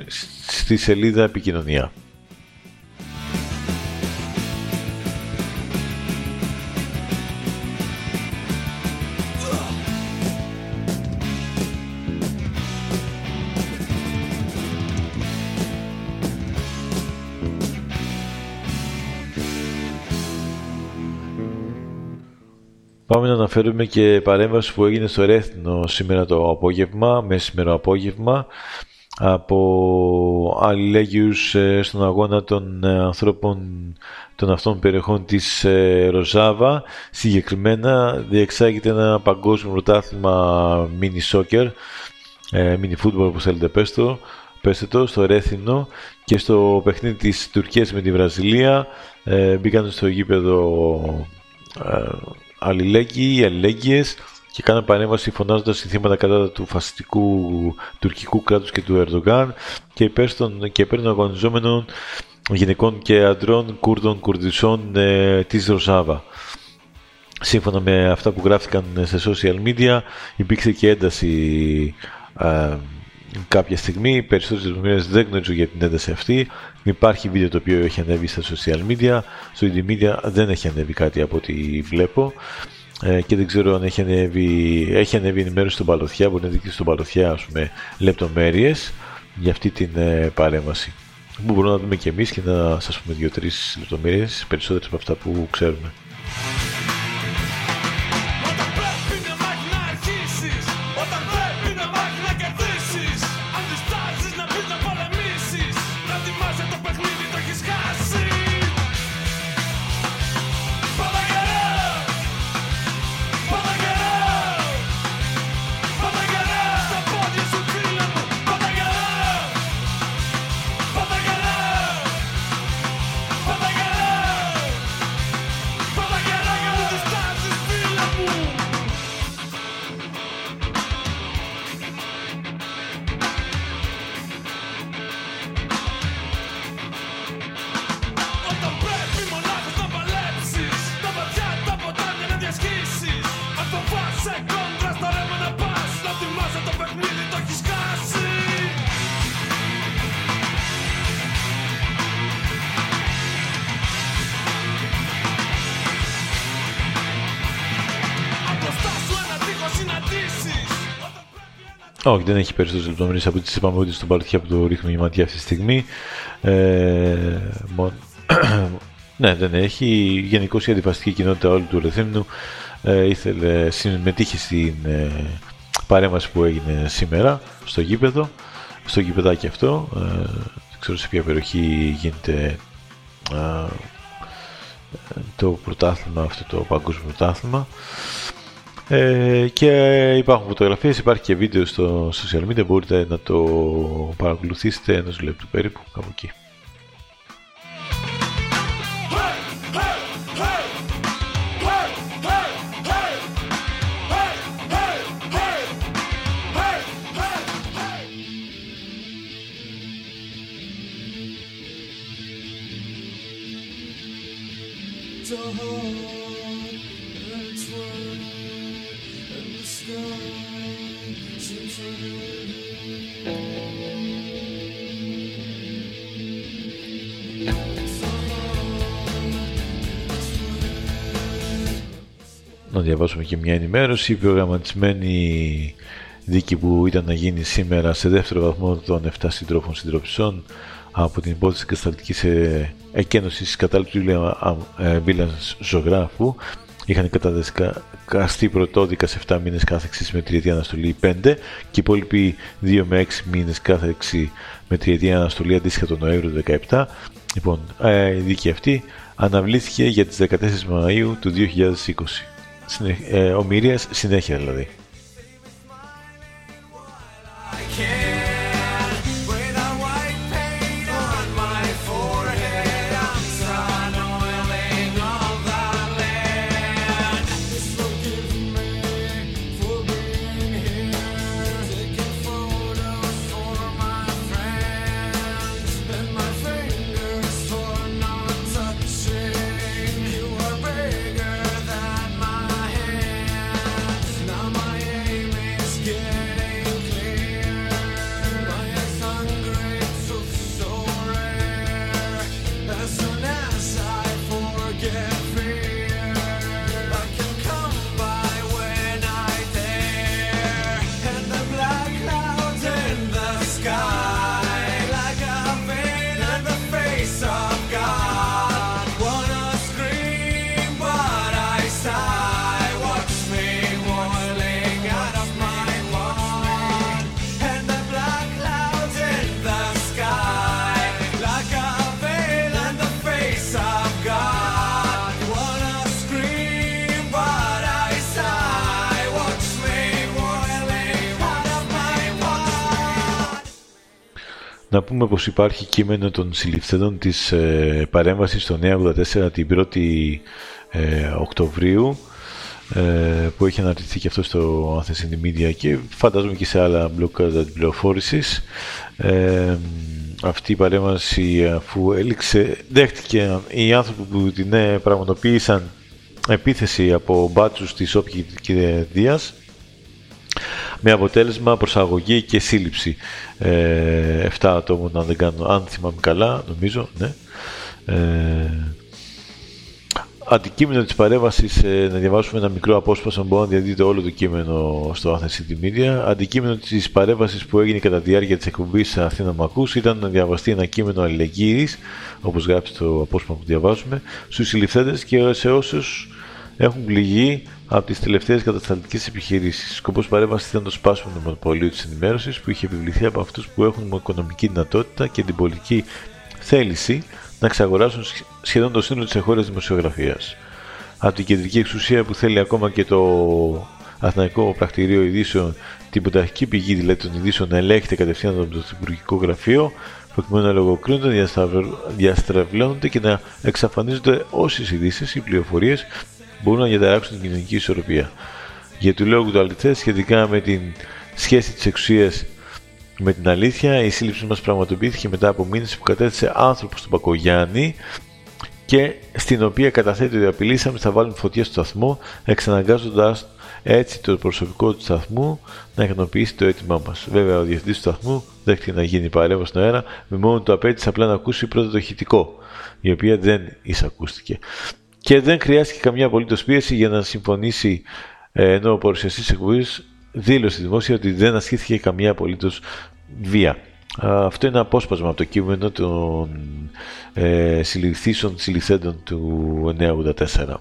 στη σελίδα επικοινωνία. Πάμε να αναφέρουμε και παρέμβαση που έγινε στο Ρέθνο σήμερα το απόγευμα, με σήμερα απόγευμα. από αλληλέγγυους ε, στον αγώνα των ε, ανθρώπων των αυτών περιοχών της ε, Ροζάβα. Συγκεκριμένα διεξάγεται ένα παγκόσμιο πρωτάθλημα mini soccer, mini football όπως θέλετε πέστε πέστε το, στο Ρέθινο και στο παιχνίδι της Τουρκίας με τη Βραζιλία μπήκαν στο γήπεδο αλληλέγγυοι, αλληλέγγυες και κάναν παρέμβαση φωνάζοντας συνθήματα κατά του φασιστικού τουρκικού κράτους και του Ερντογάν και υπέρ των, και υπέρ των αγωνιζόμενων γυναικών και αντρών Κούρδων Κουρδισών ε, της Ροζάβα. Σύμφωνα με αυτά που γράφτηκαν σε social media υπήρξε και ένταση ε, κάποια στιγμή. Οι περισσότερες λεπτομέρειες δεν γνωρίζω για την ένταση αυτή. Υπάρχει βίντεο το οποίο έχει ανέβει στα social media. Στο media δεν έχει ανέβει κάτι από ό,τι βλέπω. Ε, και δεν ξέρω αν έχει ανέβει, έχει ανέβει ενημέρωση στον Παλωθιά, μπορεί να δείξει στον Παλωθιά ας πούμε, λεπτομέρειες για αυτή την ε, παρέμβαση. Που μπορούμε να δούμε και εμείς και να σας πούμε δύο-τρεις λεπτομέρειες, περισσότερες από αυτά που ξέρουμε. Όχι, δεν έχει περισσότερες λεπτομέρειες από τι είπαμε ότι στον Παλαιτιά που το ρίχνουμε η ματιά αυτή τη στιγμή. Ε, ναι, δεν έχει. Γενικώ η αντιφαστική κοινότητα όλη του Ρεθύμνου ε, ήθελε, συμμετείχε στην ε, παρέμβαση που έγινε σήμερα στο γήπεδο, στο γήπεδάκι αυτό. Ε, δεν ξέρω σε ποια περιοχή γίνεται ε, το πρωτάθλημα, αυτό το παγκόσμιο πρωτάθλημα. Ε, και υπάρχουν φωτογραφίες, υπάρχει και βίντεο στο social media, μπορείτε να το παρακολουθήσετε ενός λεπτού περίπου, κάπου εκεί. Διαβάσουμε και μια ενημέρωση. Η προγραμματισμένη δίκη που ήταν να γίνει σήμερα σε δεύτερο βαθμό των 7 συντρόφων συντροφισών από την υπόθεση κατασταλτική εκένωσης κατά του Βίλανς Ζωγράφου είχαν καταδεσκαστεί πρωτόδικα σε 7 μήνες κάθεξης με τριετή αναστολή 5 και οι υπόλοιποι 2 με 6 μήνες κάθεξη με τριετή αναστολή αντίστοιχα τον Νοέμβριο του 2017. Λοιπόν, η δίκη αυτή αναβλήθηκε για τις 14 Μαΐου του 2020 ε, ομοιρίας συνέχεια δηλαδή. Να πούμε πως υπάρχει κείμενο των συλληφθέντων της ε, παρέμβασης στο 984 την 1η ε, Οκτωβρίου ε, που έχει αναρτηθεί και αυτό στο Athens Media και φαντάζομαι και σε άλλα μπλοκ πληροφόρησης. Ε, αυτή η παρέμβαση αφού έληξε, δέχτηκε οι άνθρωποι που την ε, πραγματοποίησαν επίθεση από μπάτσους της όποιης Δίας με αποτέλεσμα προσαγωγή και σύλληψη ε, 7 ατόμων αν δεν κάνω, αν θυμάμαι καλά νομίζω ναι. Ε, αντικείμενο της παρέμβασης ε, να διαβάσουμε ένα μικρό απόσπασμα μπορεί να διαδείτε όλο το κείμενο στο Athens City Media αντικείμενο της παρέμβασης που έγινε κατά τη διάρκεια της εκπομπής Αθήνα Μακούς ήταν να διαβαστεί ένα κείμενο αλληλεγγύης όπως γράφει το απόσπασμα που διαβάζουμε στους συλληφθέντες και σε όσους έχουν πληγεί από τις τελευταίες κατασταλτικές επιχειρήσεις. Σκοπός παρέμβασης ήταν το σπάσιμο του μονοπωλίου της ενημέρωσης που είχε επιβληθεί από αυτούς που έχουν οικονομική δυνατότητα και την πολιτική θέληση να εξαγοράσουν σχεδόν το σύνολο της εγχώριας δημοσιογραφίας. Από την κεντρική εξουσία που θέλει ακόμα και το Αθηναϊκό Πρακτηρίο Ειδήσεων, την πρωταρχική πηγή δηλαδή των ειδήσεων να ελέγχεται κατευθείαν από το Υπουργικό Γραφείο, προκειμένου να λογοκρίνονται, διαστρεβλώνονται και να εξαφανίζονται όσες ειδήσεις ή πληροφορίες μπορούν να διαταράξουν την κοινωνική ισορροπία. Για του λόγου του αληθέ, σχετικά με την σχέση της εξουσίας με την αλήθεια, η σύλληψη μας πραγματοποιήθηκε μετά από μήνες που κατέθεσε άνθρωπος στον Πακογιάννη και στην οποία καταθέτει ότι απειλήσαμε θα βάλουν φωτιά στο σταθμό, εξαναγκάζοντας έτσι το προσωπικό του σταθμού να ικανοποιήσει το αίτημά μας. Βέβαια, ο διευθυντής του σταθμού δέχτηκε να γίνει παρέμβαση στον αέρα, με μόνο το απέτησε απλά να ακούσει πρώτα το ηχητικό, η οποία δεν εισακούστηκε και δεν χρειάστηκε καμιά απολύτως πίεση για να συμφωνήσει ε, ενώ ο παρουσιαστής εκπομπής δήλωσε δημόσια ότι δεν ασκήθηκε καμιά απολύτως βία. Αυτό είναι απόσπασμα από το κείμενο των ε, συλληφθήσεων συλληφθέντων του 1984.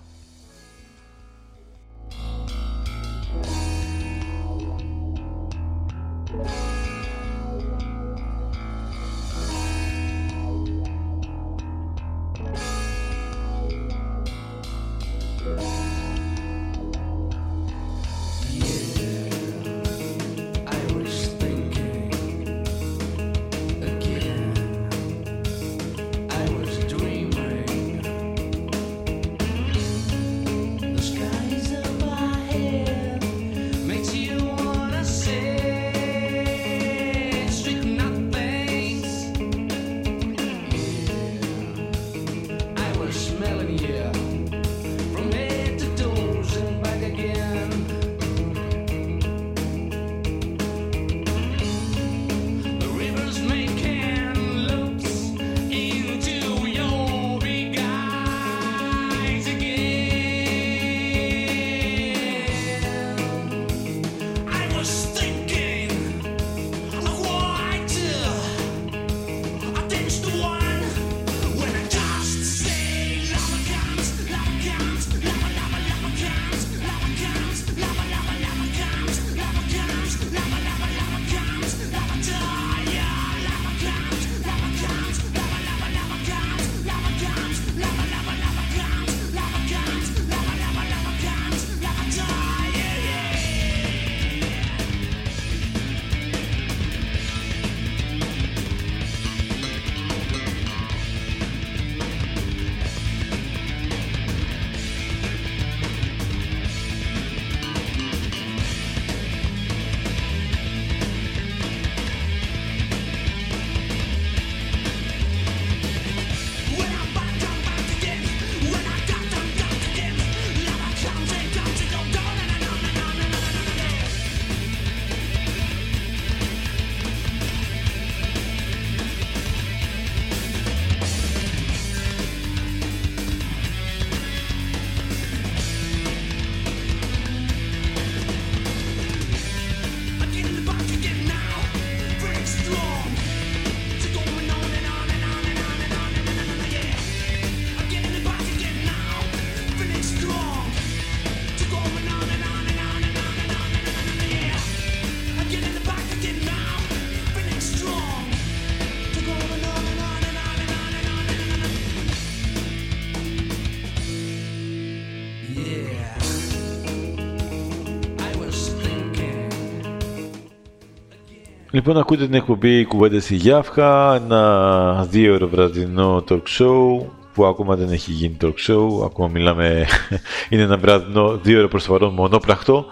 Λοιπόν, ακούτε την εκπομπή Κουβέντε στη Γιάφκα, ένα δύο ώρο βραδινό talk show που ακόμα δεν έχει γίνει talk show. Ακόμα μιλάμε, είναι ένα βραδινό δύο ώρο προς το παρόν μονόπρακτο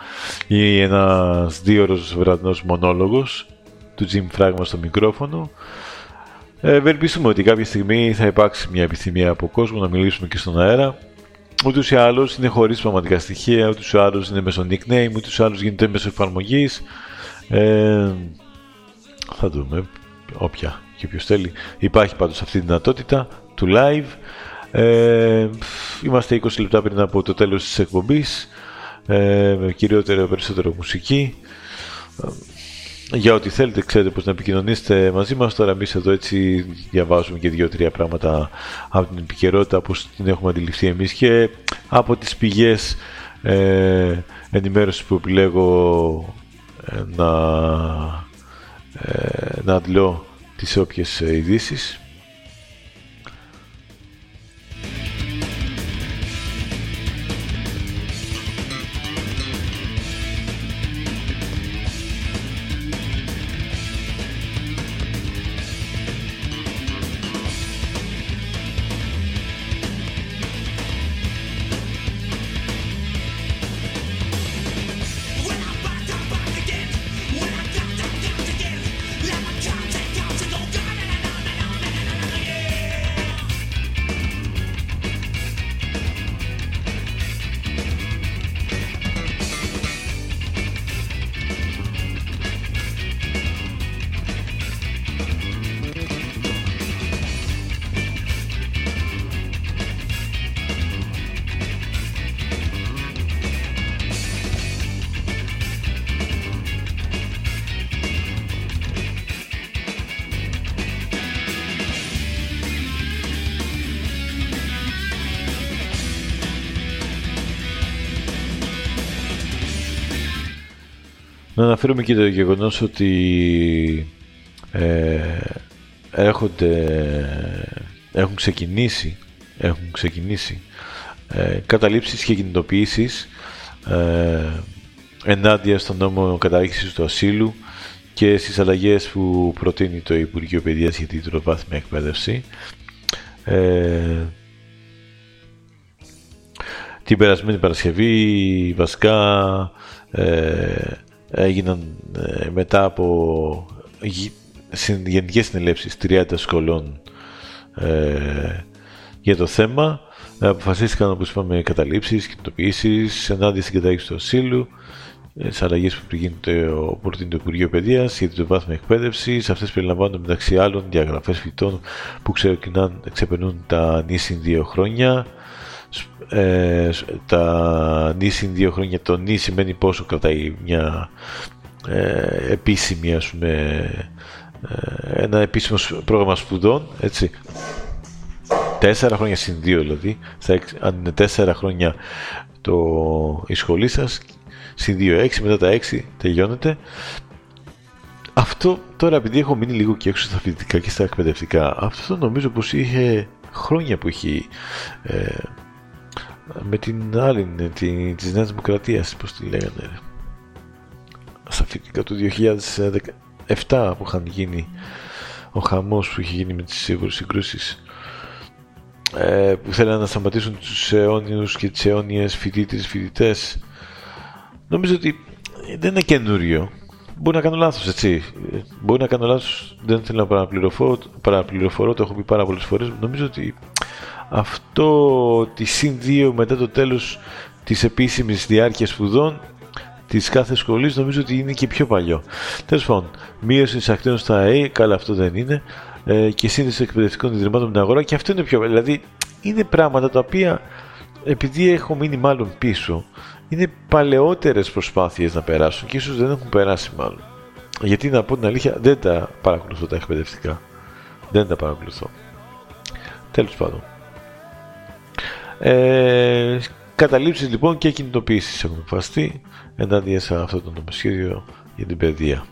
ή ένας δύο ώρος βραδινός μονόλογος του Jim Fragma στο μικρόφωνο. Ε, ευελπιστούμε ότι κάποια στιγμή θα υπάρξει μια επιθυμία από κόσμο να μιλήσουμε και στον αέρα. Ούτως ή άλλως είναι χωρίς πραγματικά στοιχεία, ούτως ή άλλως είναι μέσω nickname, ούτως ή άλλως γίνεται μέσω εφαρμογής. Ε, θα δούμε όποια και ποιος θέλει. Υπάρχει πάντως αυτή η δυνατότητα του live. Ε, είμαστε 20 λεπτά πριν από το τέλος της εκπομπής. Ε, με κυριότερο περισσότερο μουσική. Για ό,τι θέλετε, ξέρετε πώς να επικοινωνήσετε μαζί μας. Τώρα εμείς εδώ έτσι διαβάζουμε και δύο-τρία πράγματα από την επικαιρότητα, πώς την έχουμε αντιληφθεί εμείς και από τις πηγές ε, ενημέρωσης που επιλέγω ε, να ε, να αντλώ τις όποιες ε, ειδήσεις. Να αναφέρουμε και το γεγονός ότι ε, έρχονται, έχουν ξεκινήσει, έχουν ξεκινήσει ε, καταλήψεις και κινητοποιήσεις ε, ενάντια στον νόμο καταρρίξης του ασύλου και στις αλλαγές που προτείνει το Υπουργείο Παιδείας για την τροπάθμια εκπαίδευση. Ε, την περασμένη Παρασκευή βασικά ε, έγιναν ε, μετά από γενικές συνελεύσεις 30 σχολών ε, για το θέμα αποφασίστηκαν όπως είπαμε καταλήψεις, κινητοποιήσεις ενάντια στην κατάγηση του ασύλου τις αλλαγές που γίνεται ο προτείνει το Υπουργείο Παιδείας για την βάθμια εκπαίδευσης. Αυτές περιλαμβάνουν μεταξύ άλλων διαγραφές φοιτών που ξεπερνούν τα νήσιν δύο χρόνια, ε, τα νήσι δύο χρόνια το νη σημαίνει πόσο κρατάει μια ε, επίσημη ας πούμε ε, ένα επίσημο πρόγραμμα σπουδών έτσι. Τέσσερα χρόνια συν δύο δηλαδή. Αν είναι τέσσερα χρόνια το, η σχολή σας συν δύο έξι μετά τα έξι τελειώνεται. Αυτό τώρα επειδή έχω μείνει λίγο και έξω στα φοιτητικά και στα εκπαιδευτικά αυτό νομίζω πως είχε χρόνια που έχει ε, με την άλλη, τη, της Νέας Δημοκρατίας, πώς τη λέγανε, στα φοιτητικά του 2007 που είχαν γίνει ο χαμός που είχε γίνει με τις σίγουρες συγκρούσεις. Ε, που θέλανε να σταματήσουν τους αιώνιους και τις αιώνιες φοιτήτες φοιτητές. Νομίζω ότι δεν είναι καινούριο. Μπορεί να κάνω λάθος έτσι. Μπορεί να κάνω λάθος δεν θέλω να παραπληροφορώ, παραπληροφορώ το έχω πει πάρα πολλές φορές. Νομίζω ότι αυτό τη συν 2 μετά το τέλος της επίσημης διάρκειας σπουδών της κάθε σχολής νομίζω ότι είναι και πιο παλιό. Τέλος πάντων, μείωση εισακτήων στα ΑΕ, καλά αυτό δεν είναι, ε, και σύνδεση εκπαιδευτικών ιδρυμάτων με την αγορά και αυτό είναι πιο Δηλαδή, είναι πράγματα τα οποία επειδή έχω μείνει μάλλον πίσω, είναι παλαιότερες προσπάθειες να περάσουν και ίσως δεν έχουν περάσει μάλλον. Γιατί να πω την αλήθεια, δεν τα παρακολουθώ τα εκπαιδευτικά. Δεν τα παρακολουθώ. Τέλος πάντων. Ε, καταλήψεις λοιπόν και κινητοποιήσεις έχουν αποφασιστεί ενάντια σε αυτό το νομοσχέδιο για την παιδεία.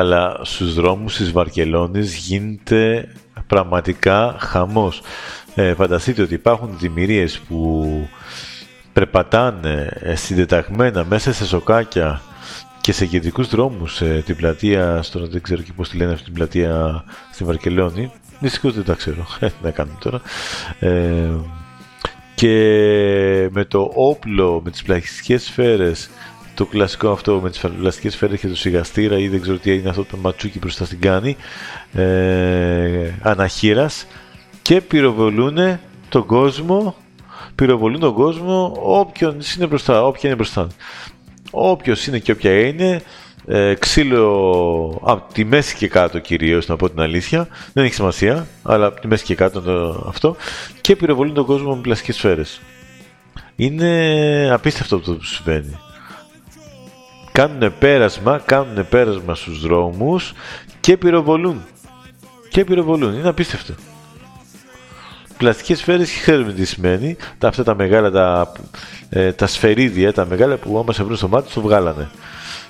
Καλά, στους δρόμους της Βαρκελόνης γίνεται πραγματικά χαμός. Ε, φανταστείτε ότι υπάρχουν δημιουργίες που περπατάνε ε, συντεταγμένα μέσα σε σοκάκια και σε κεντρικούς δρόμους ε, την πλατεία, στο, δεν ξέρω και πώς τη λένε αυτή την πλατεία στη Βαρκελόνη. Δυστυχώς δεν τα ξέρω, ε, τι να κάνουμε τώρα. Ε, και με το όπλο, με τις πλαστικές σφαίρες, το κλασικό αυτό με τις πλαστικές σφαίρες και το σιγαστήρα ή δεν ξέρω τι είναι αυτό το ματσούκι μπροστά στην κάνη, ε, αναχείρας και πυροβολούν τον κόσμο, πυροβολούν τον κόσμο όποιον είναι μπροστά, όποια είναι μπροστά. Όποιος είναι και όποια είναι, ε, ξύλο από τη μέση και κάτω κυρίως, να πω την αλήθεια, δεν έχει σημασία, αλλά από τη μέση και κάτω το, αυτό, και πυροβολούν τον κόσμο με πλαστικές σφαίρες. Είναι απίστευτο αυτό που συμβαίνει. Κάνουν πέρασμα, κάνουν πέρασμα στους δρόμους και πυροβολούν. Και πυροβολούν. Είναι απίστευτο. Πλαστικές σφαίρες ξέρουμε τι σημαίνει. Τα, αυτά τα μεγάλα, τα, ε, τα σφαιρίδια, τα μεγάλα που άμα σε βρουν στο μάτι το βγάλανε.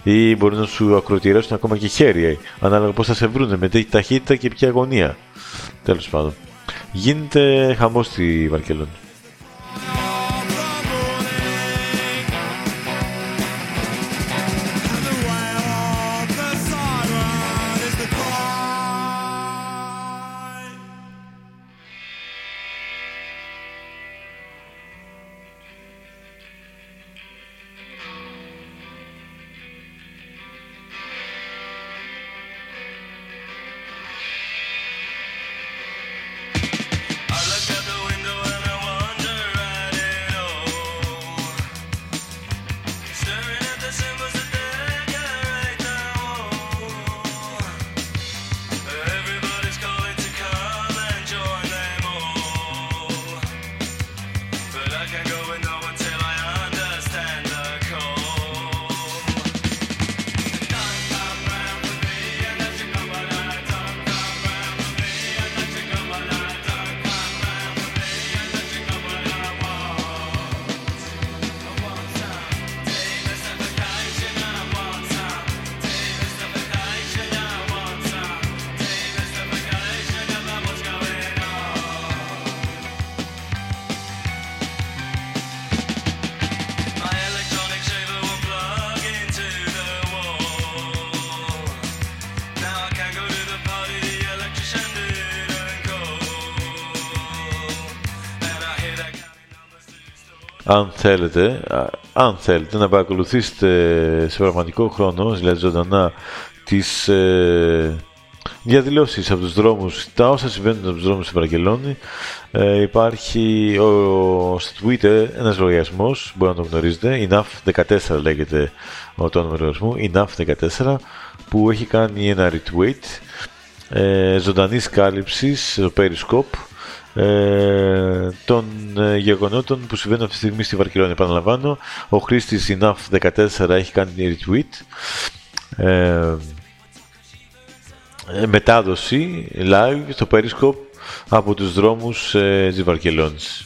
Ή μπορεί να σου ακροτηρέσουν ακόμα και χέρια, ανάλογα πώς θα σε βρούνε, με τι ταχύτητα και ποια αγωνία. Τέλος πάντων. Γίνεται χαμός στη Βαρκελόνη. Αν θέλετε, α, αν θέλετε να παρακολουθήσετε σε πραγματικό χρόνο, δηλαδή ζωντανά, τις ε, διαδηλώσεις από τους δρόμους, τα όσα συμβαίνουν από τους δρόμους στη Βαρκελόνη, ε, υπάρχει ο, στο Twitter ένας λογαριασμός, μπορεί να το γνωρίζετε, Enough14 λέγεται ο το όνομα του λογαριασμού, Enough14, που έχει κάνει ένα retweet ε, ζωντανής κάλυψης στο Periscope ε, των ε, γεγονότων που συμβαίνουν αυτή τη στιγμή στη Βαρκελόνη. Επαναλαμβάνω, ο χρήστης Enough14 έχει κάνει retweet. Ε, ε, μετάδοση live στο Periscope από τους δρόμους ε, της Βαρκελόνης.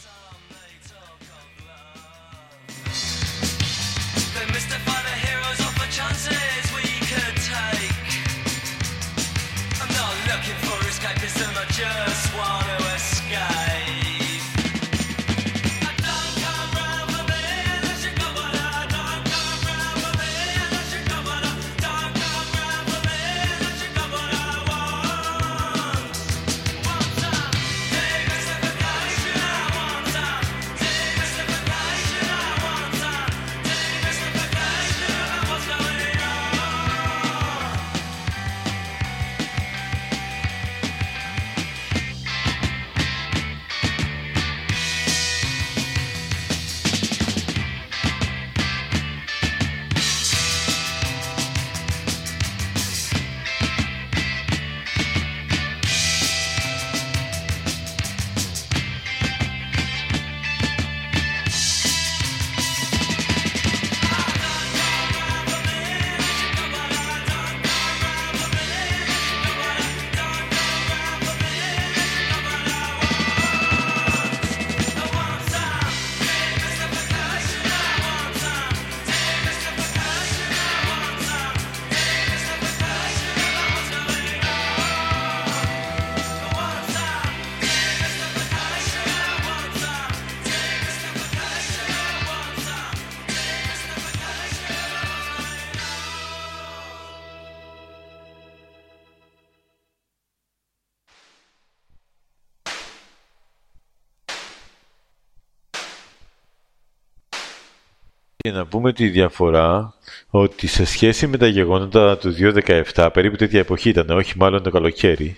Και να πούμε τη διαφορά ότι σε σχέση με τα γεγονότα του 2017, περίπου τέτοια εποχή ήταν, όχι μάλλον το καλοκαίρι,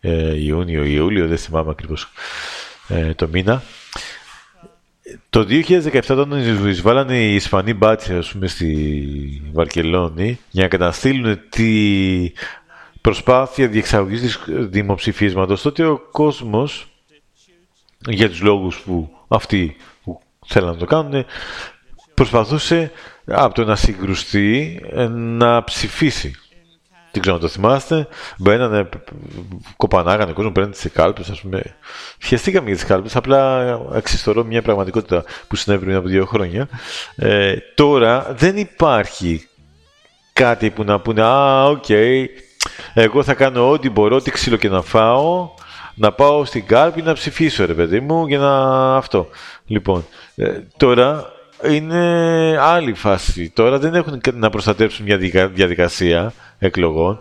ε, Ιούνιο, Ιούλιο, δεν θυμάμαι ακριβώς ε, το μήνα. Το 2017 όταν εισβάλλανε οι Ισπανοί μπάτσοι, ας πούμε, στη Βαρκελόνη για να καταστήλουν τη προσπάθεια διεξαγωγής της δημοψηφίσματος, τότε ο κόσμος, για τους λόγους που αυτοί που θέλαν να το κάνουν, προσπαθούσε από το να συγκρουστεί ε, να ψηφίσει. Δεν ξέρω αν το θυμάστε. Μπαίνανε, κοπανάγανε κόσμο, μπαίνανε τις κάλπες, ας πούμε. Φιαστήκαμε για τις κάλπες, απλά εξιστορώ μια πραγματικότητα που συνέβη πριν από δύο χρόνια. Ε, τώρα δεν υπάρχει κάτι που να πούνε Α, οκ, εγώ θα κάνω ό,τι μπορώ, ό,τι ξύλο και να φάω, να πάω στην κάλπη να ψηφίσω, ρε παιδί μου, για να αυτό. Λοιπόν, ε, τώρα είναι άλλη φάση. Τώρα δεν έχουν να προστατεύσουν μια δικα- διαδικασία εκλογών.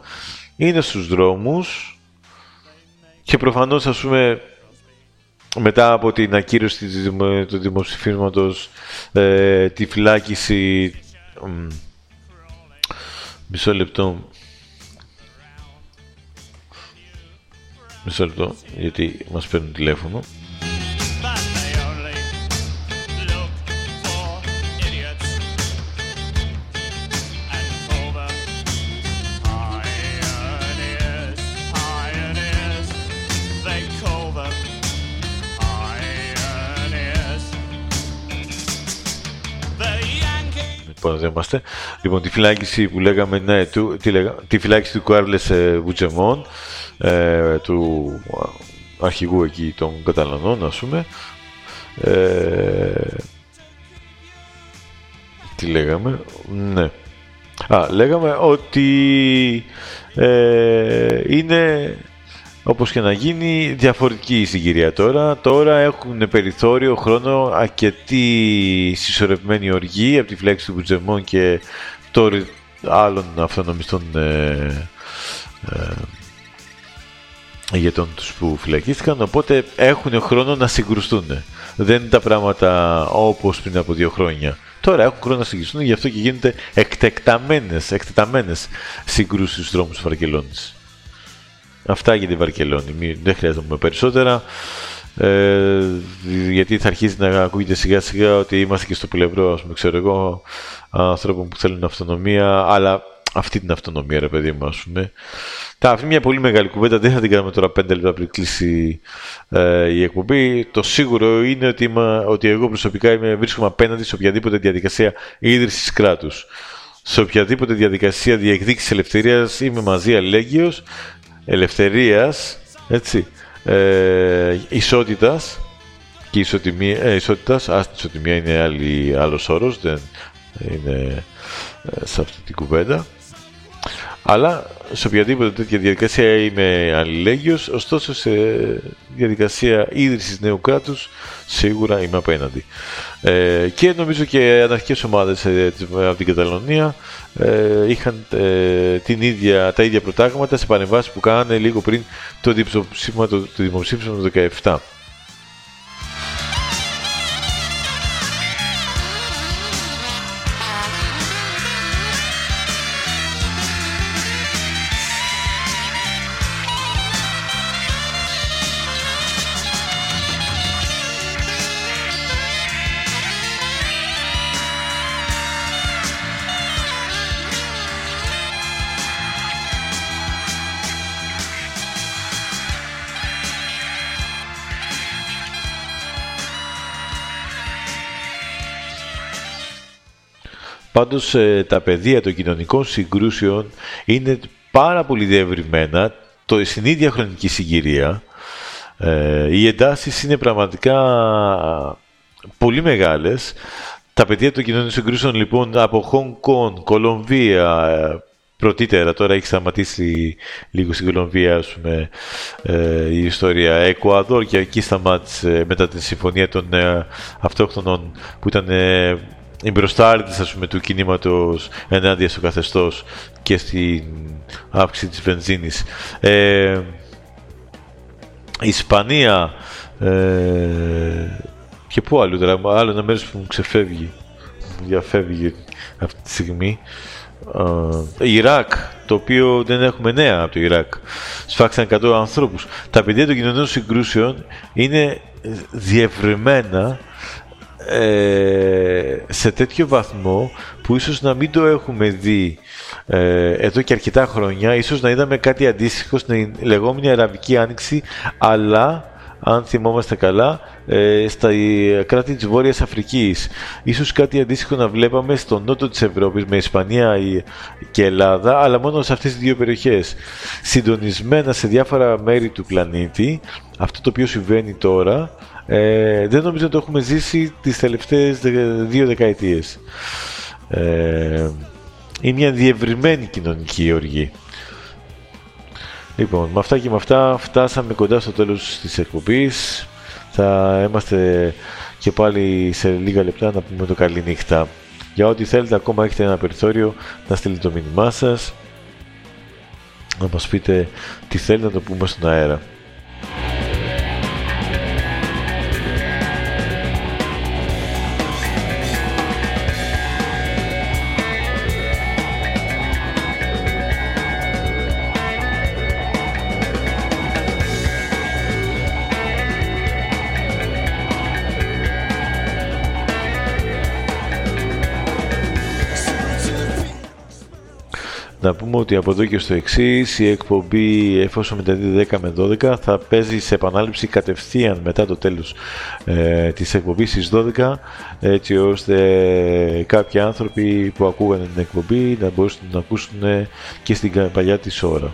Είναι στους δρόμους και προφανώς ας πούμε μετά από την ακύρωση της δημο- του δημοψηφίσματος ε, τη φυλάκιση μ, μισό λεπτό μισό λεπτό γιατί μας παίρνουν τηλέφωνο Yankees. Λοιπόν, δεν είμαστε. Λοιπόν, τη φυλάκιση που λέγαμε, ναι, του, τι λέγα, τη φυλάκιση του Κάρλες ε, Βουτζεμόν, ε, του α, αρχηγού εκεί των Καταλανών, ας πούμε. Ε, τι λέγαμε, ναι. Α, λέγαμε ότι ε, είναι όπως και να γίνει διαφορετική η συγκυρία τώρα. Τώρα έχουν περιθώριο χρόνο αρκετή συσσωρευμένη οργή από τη φλέξη του Μπουτζεμόν και τώρα άλλων αυτονομιστών ε, ε, ηγετών τους που φυλακίστηκαν, οπότε έχουν χρόνο να συγκρουστούν. Δεν είναι τα πράγματα όπως πριν από δύο χρόνια. Τώρα έχουν χρόνο να συγκρουστούν, γι' αυτό και γίνονται εκτεκταμένες, εκτεταμένες συγκρούσεις στους δρόμους της Βαρκελόνης. Αυτά για τη Βαρκελόνη. Μη- Δεν χρειάζεται να πούμε περισσότερα. Ε, γιατί θα αρχίσει να ακούγεται σιγά σιγά ότι είμαστε και στο πλευρό, ας πούμε, ξέρω εγώ, ανθρώπων που θέλουν αυτονομία, αλλά αυτή την αυτονομία, ρε παιδί μου, ας πούμε, Τα, αυτή είναι μια πολύ μεγάλη κουβέντα, δεν θα την κάνουμε τώρα 5 λεπτά πριν κλείσει ε, η εκπομπή. Το σίγουρο είναι ότι, είμαι, ότι εγώ προσωπικά είμαι, βρίσκομαι απέναντι σε οποιαδήποτε διαδικασία ίδρυσης κράτους. Σε οποιαδήποτε διαδικασία διεκδίκησης ελευθερίας είμαι μαζί αλληλέγγυος, ελευθερίας, έτσι, ε, ισότητας και ισοτιμία, ε, ισότητας, ας, ισοτιμία είναι άλλη, άλλος όρος, δεν είναι ε, σε αυτή την κουβέντα. Αλλά σε οποιαδήποτε τέτοια διαδικασία είμαι αλληλέγγυος, ωστόσο σε διαδικασία ίδρυσης νέου κράτους σίγουρα είμαι απέναντι. Ε, και νομίζω και αναρχικές ομάδες ε, της- από την Καταλωνία ε, είχαν ε, την ίδια, τα ίδια προτάγματα σε παρεμβάσεις που κάνανε λίγο πριν το δημοψήφισμα το, το δημοψήφισμα του 17. Πάντως ε, τα πεδία των κοινωνικών συγκρούσεων είναι πάρα πολύ διευρυμένα το, στην ίδια χρονική συγκυρία. Ε, οι εντάσεις είναι πραγματικά πολύ μεγάλες. Τα πεδία των κοινωνικών συγκρούσεων λοιπόν από Χονγκ Κονγκ, Κολομβία, ε, πρωτήτερα, τώρα έχει σταματήσει λίγο στην Κολομβία ας πούμε, ε, η ιστορία. Εκουαδόρ και εκεί σταμάτησε μετά την συμφωνία των ε, αυτόχθονων που ήταν ε, οι μπροστάρτες ας πούμε του κινήματος ενάντια στο καθεστώς και στην αύξηση της βενζίνης. Ε, η Ισπανία ε, και πού άλλο τώρα, άλλο ένα μέρος που μου ξεφεύγει, μου διαφεύγει αυτή τη στιγμή. Ε, Ιράκ, το οποίο δεν έχουμε νέα από το Ιράκ. Σφάξαν 100 ανθρώπους. Τα παιδιά των κοινωνικών συγκρούσεων είναι διευρυμένα ε, σε τέτοιο βαθμό που ίσως να μην το έχουμε δει ε, εδώ και αρκετά χρόνια. Ίσως να είδαμε κάτι αντίστοιχο στην λεγόμενη Αραβική Άνοιξη, αλλά αν θυμόμαστε καλά, ε, στα ε, κράτη της Βόρειας Αφρικής. Ίσως κάτι αντίστοιχο να βλέπαμε στο νότο της Ευρώπης με Ισπανία η- και Ελλάδα, αλλά μόνο σε αυτές τις δύο περιοχές. Συντονισμένα σε διάφορα μέρη του πλανήτη, αυτό το οποίο συμβαίνει τώρα, ε, δεν νομίζω ότι το έχουμε ζήσει τις τελευταίες δε- δύο δεκαετίες. Ε, είναι μια διευρυμένη κοινωνική οργή. Λοιπόν, με αυτά και με αυτά φτάσαμε κοντά στο τέλος της εκπομπής. Θα είμαστε και πάλι σε λίγα λεπτά να πούμε το καλή νύχτα. Για ό,τι θέλετε ακόμα έχετε ένα περιθώριο να στείλετε το μήνυμά σας. Να μας πείτε τι θέλετε να το πούμε στον αέρα. Να πούμε ότι από εδώ και στο εξής η εκπομπή εφόσον μεταδίδει 10 με 12 θα παίζει σε επανάληψη κατευθείαν μετά το τέλος ε, της εκπομπής στις 12 έτσι ώστε κάποιοι άνθρωποι που ακούγανε την εκπομπή να μπορούν να ακούσουν και στην παλιά της ώρα.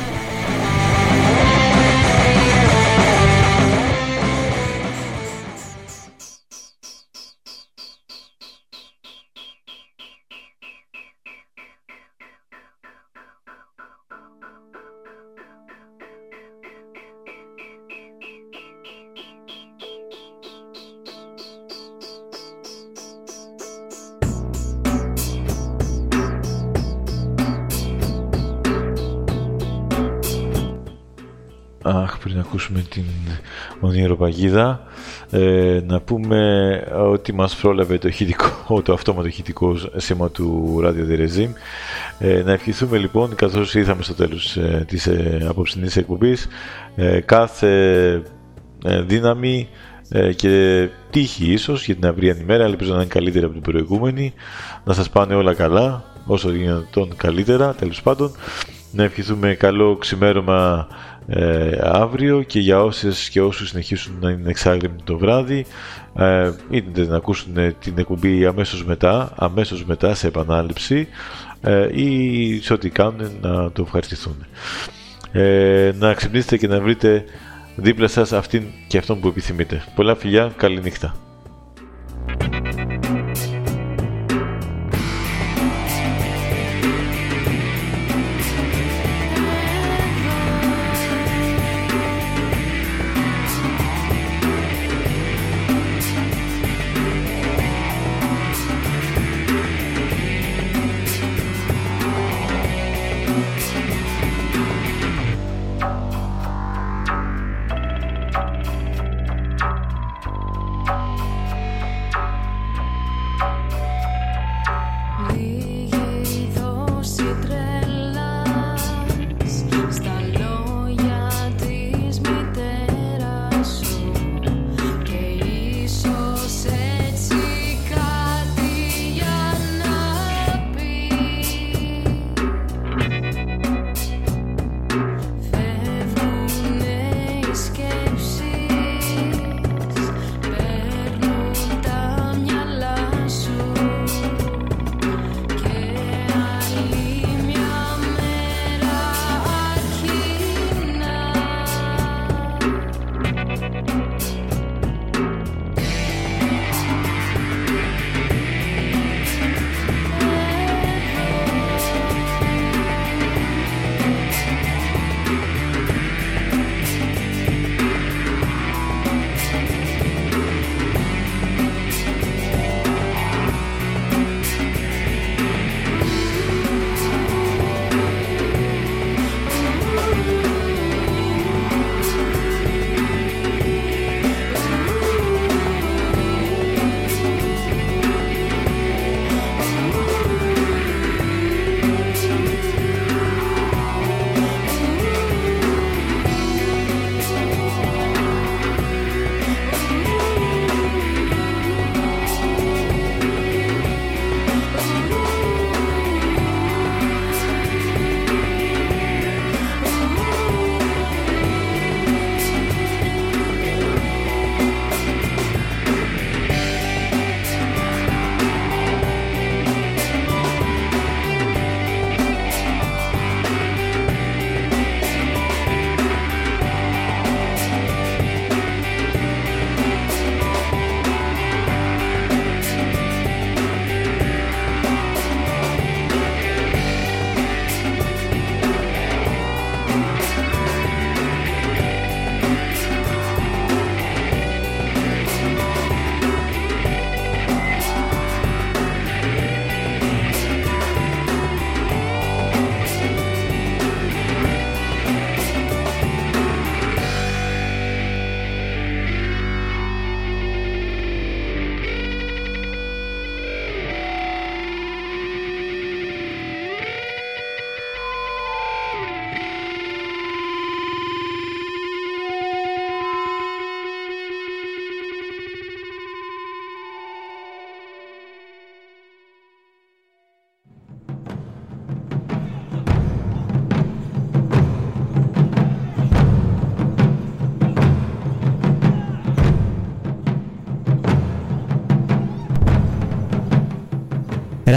Πριν ακούσουμε την ονειροπαγίδα, ε, να πούμε ότι μας πρόλαβε το, ηχητικό, το αυτόματο ηχητικό σήμα του Radio The Regime. Ε, να ευχηθούμε λοιπόν, καθώς ήρθαμε στο τέλος ε, της ε, απόψινής εκπομπής, ε, κάθε ε, δύναμη ε, και τύχη ίσως για την αυριανή μέρα, ελπίζω να είναι καλύτερη από την προηγούμενη, να σας πάνε όλα καλά, όσο δυνατόν καλύτερα, τέλος πάντων. Να ευχηθούμε καλό ξημέρωμα ε, αύριο και για όσες και όσους συνεχίσουν να είναι εξάγριμοι το βράδυ ε, είτε να ακούσουν την εκπομπή αμέσως μετά, αμέσως μετά σε επανάληψη ε, ή σε ό,τι κάνουν να το ευχαριστηθούν. Ε, να ξυπνήσετε και να βρείτε δίπλα σας αυτήν και αυτόν που επιθυμείτε. Πολλά φιλιά, καλή νύχτα.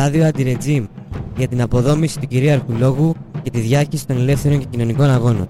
Ράδιο Αντιρετζίμ για την αποδόμηση του κυρίαρχου λόγου και τη διάχυση των ελεύθερων και κοινωνικών αγώνων.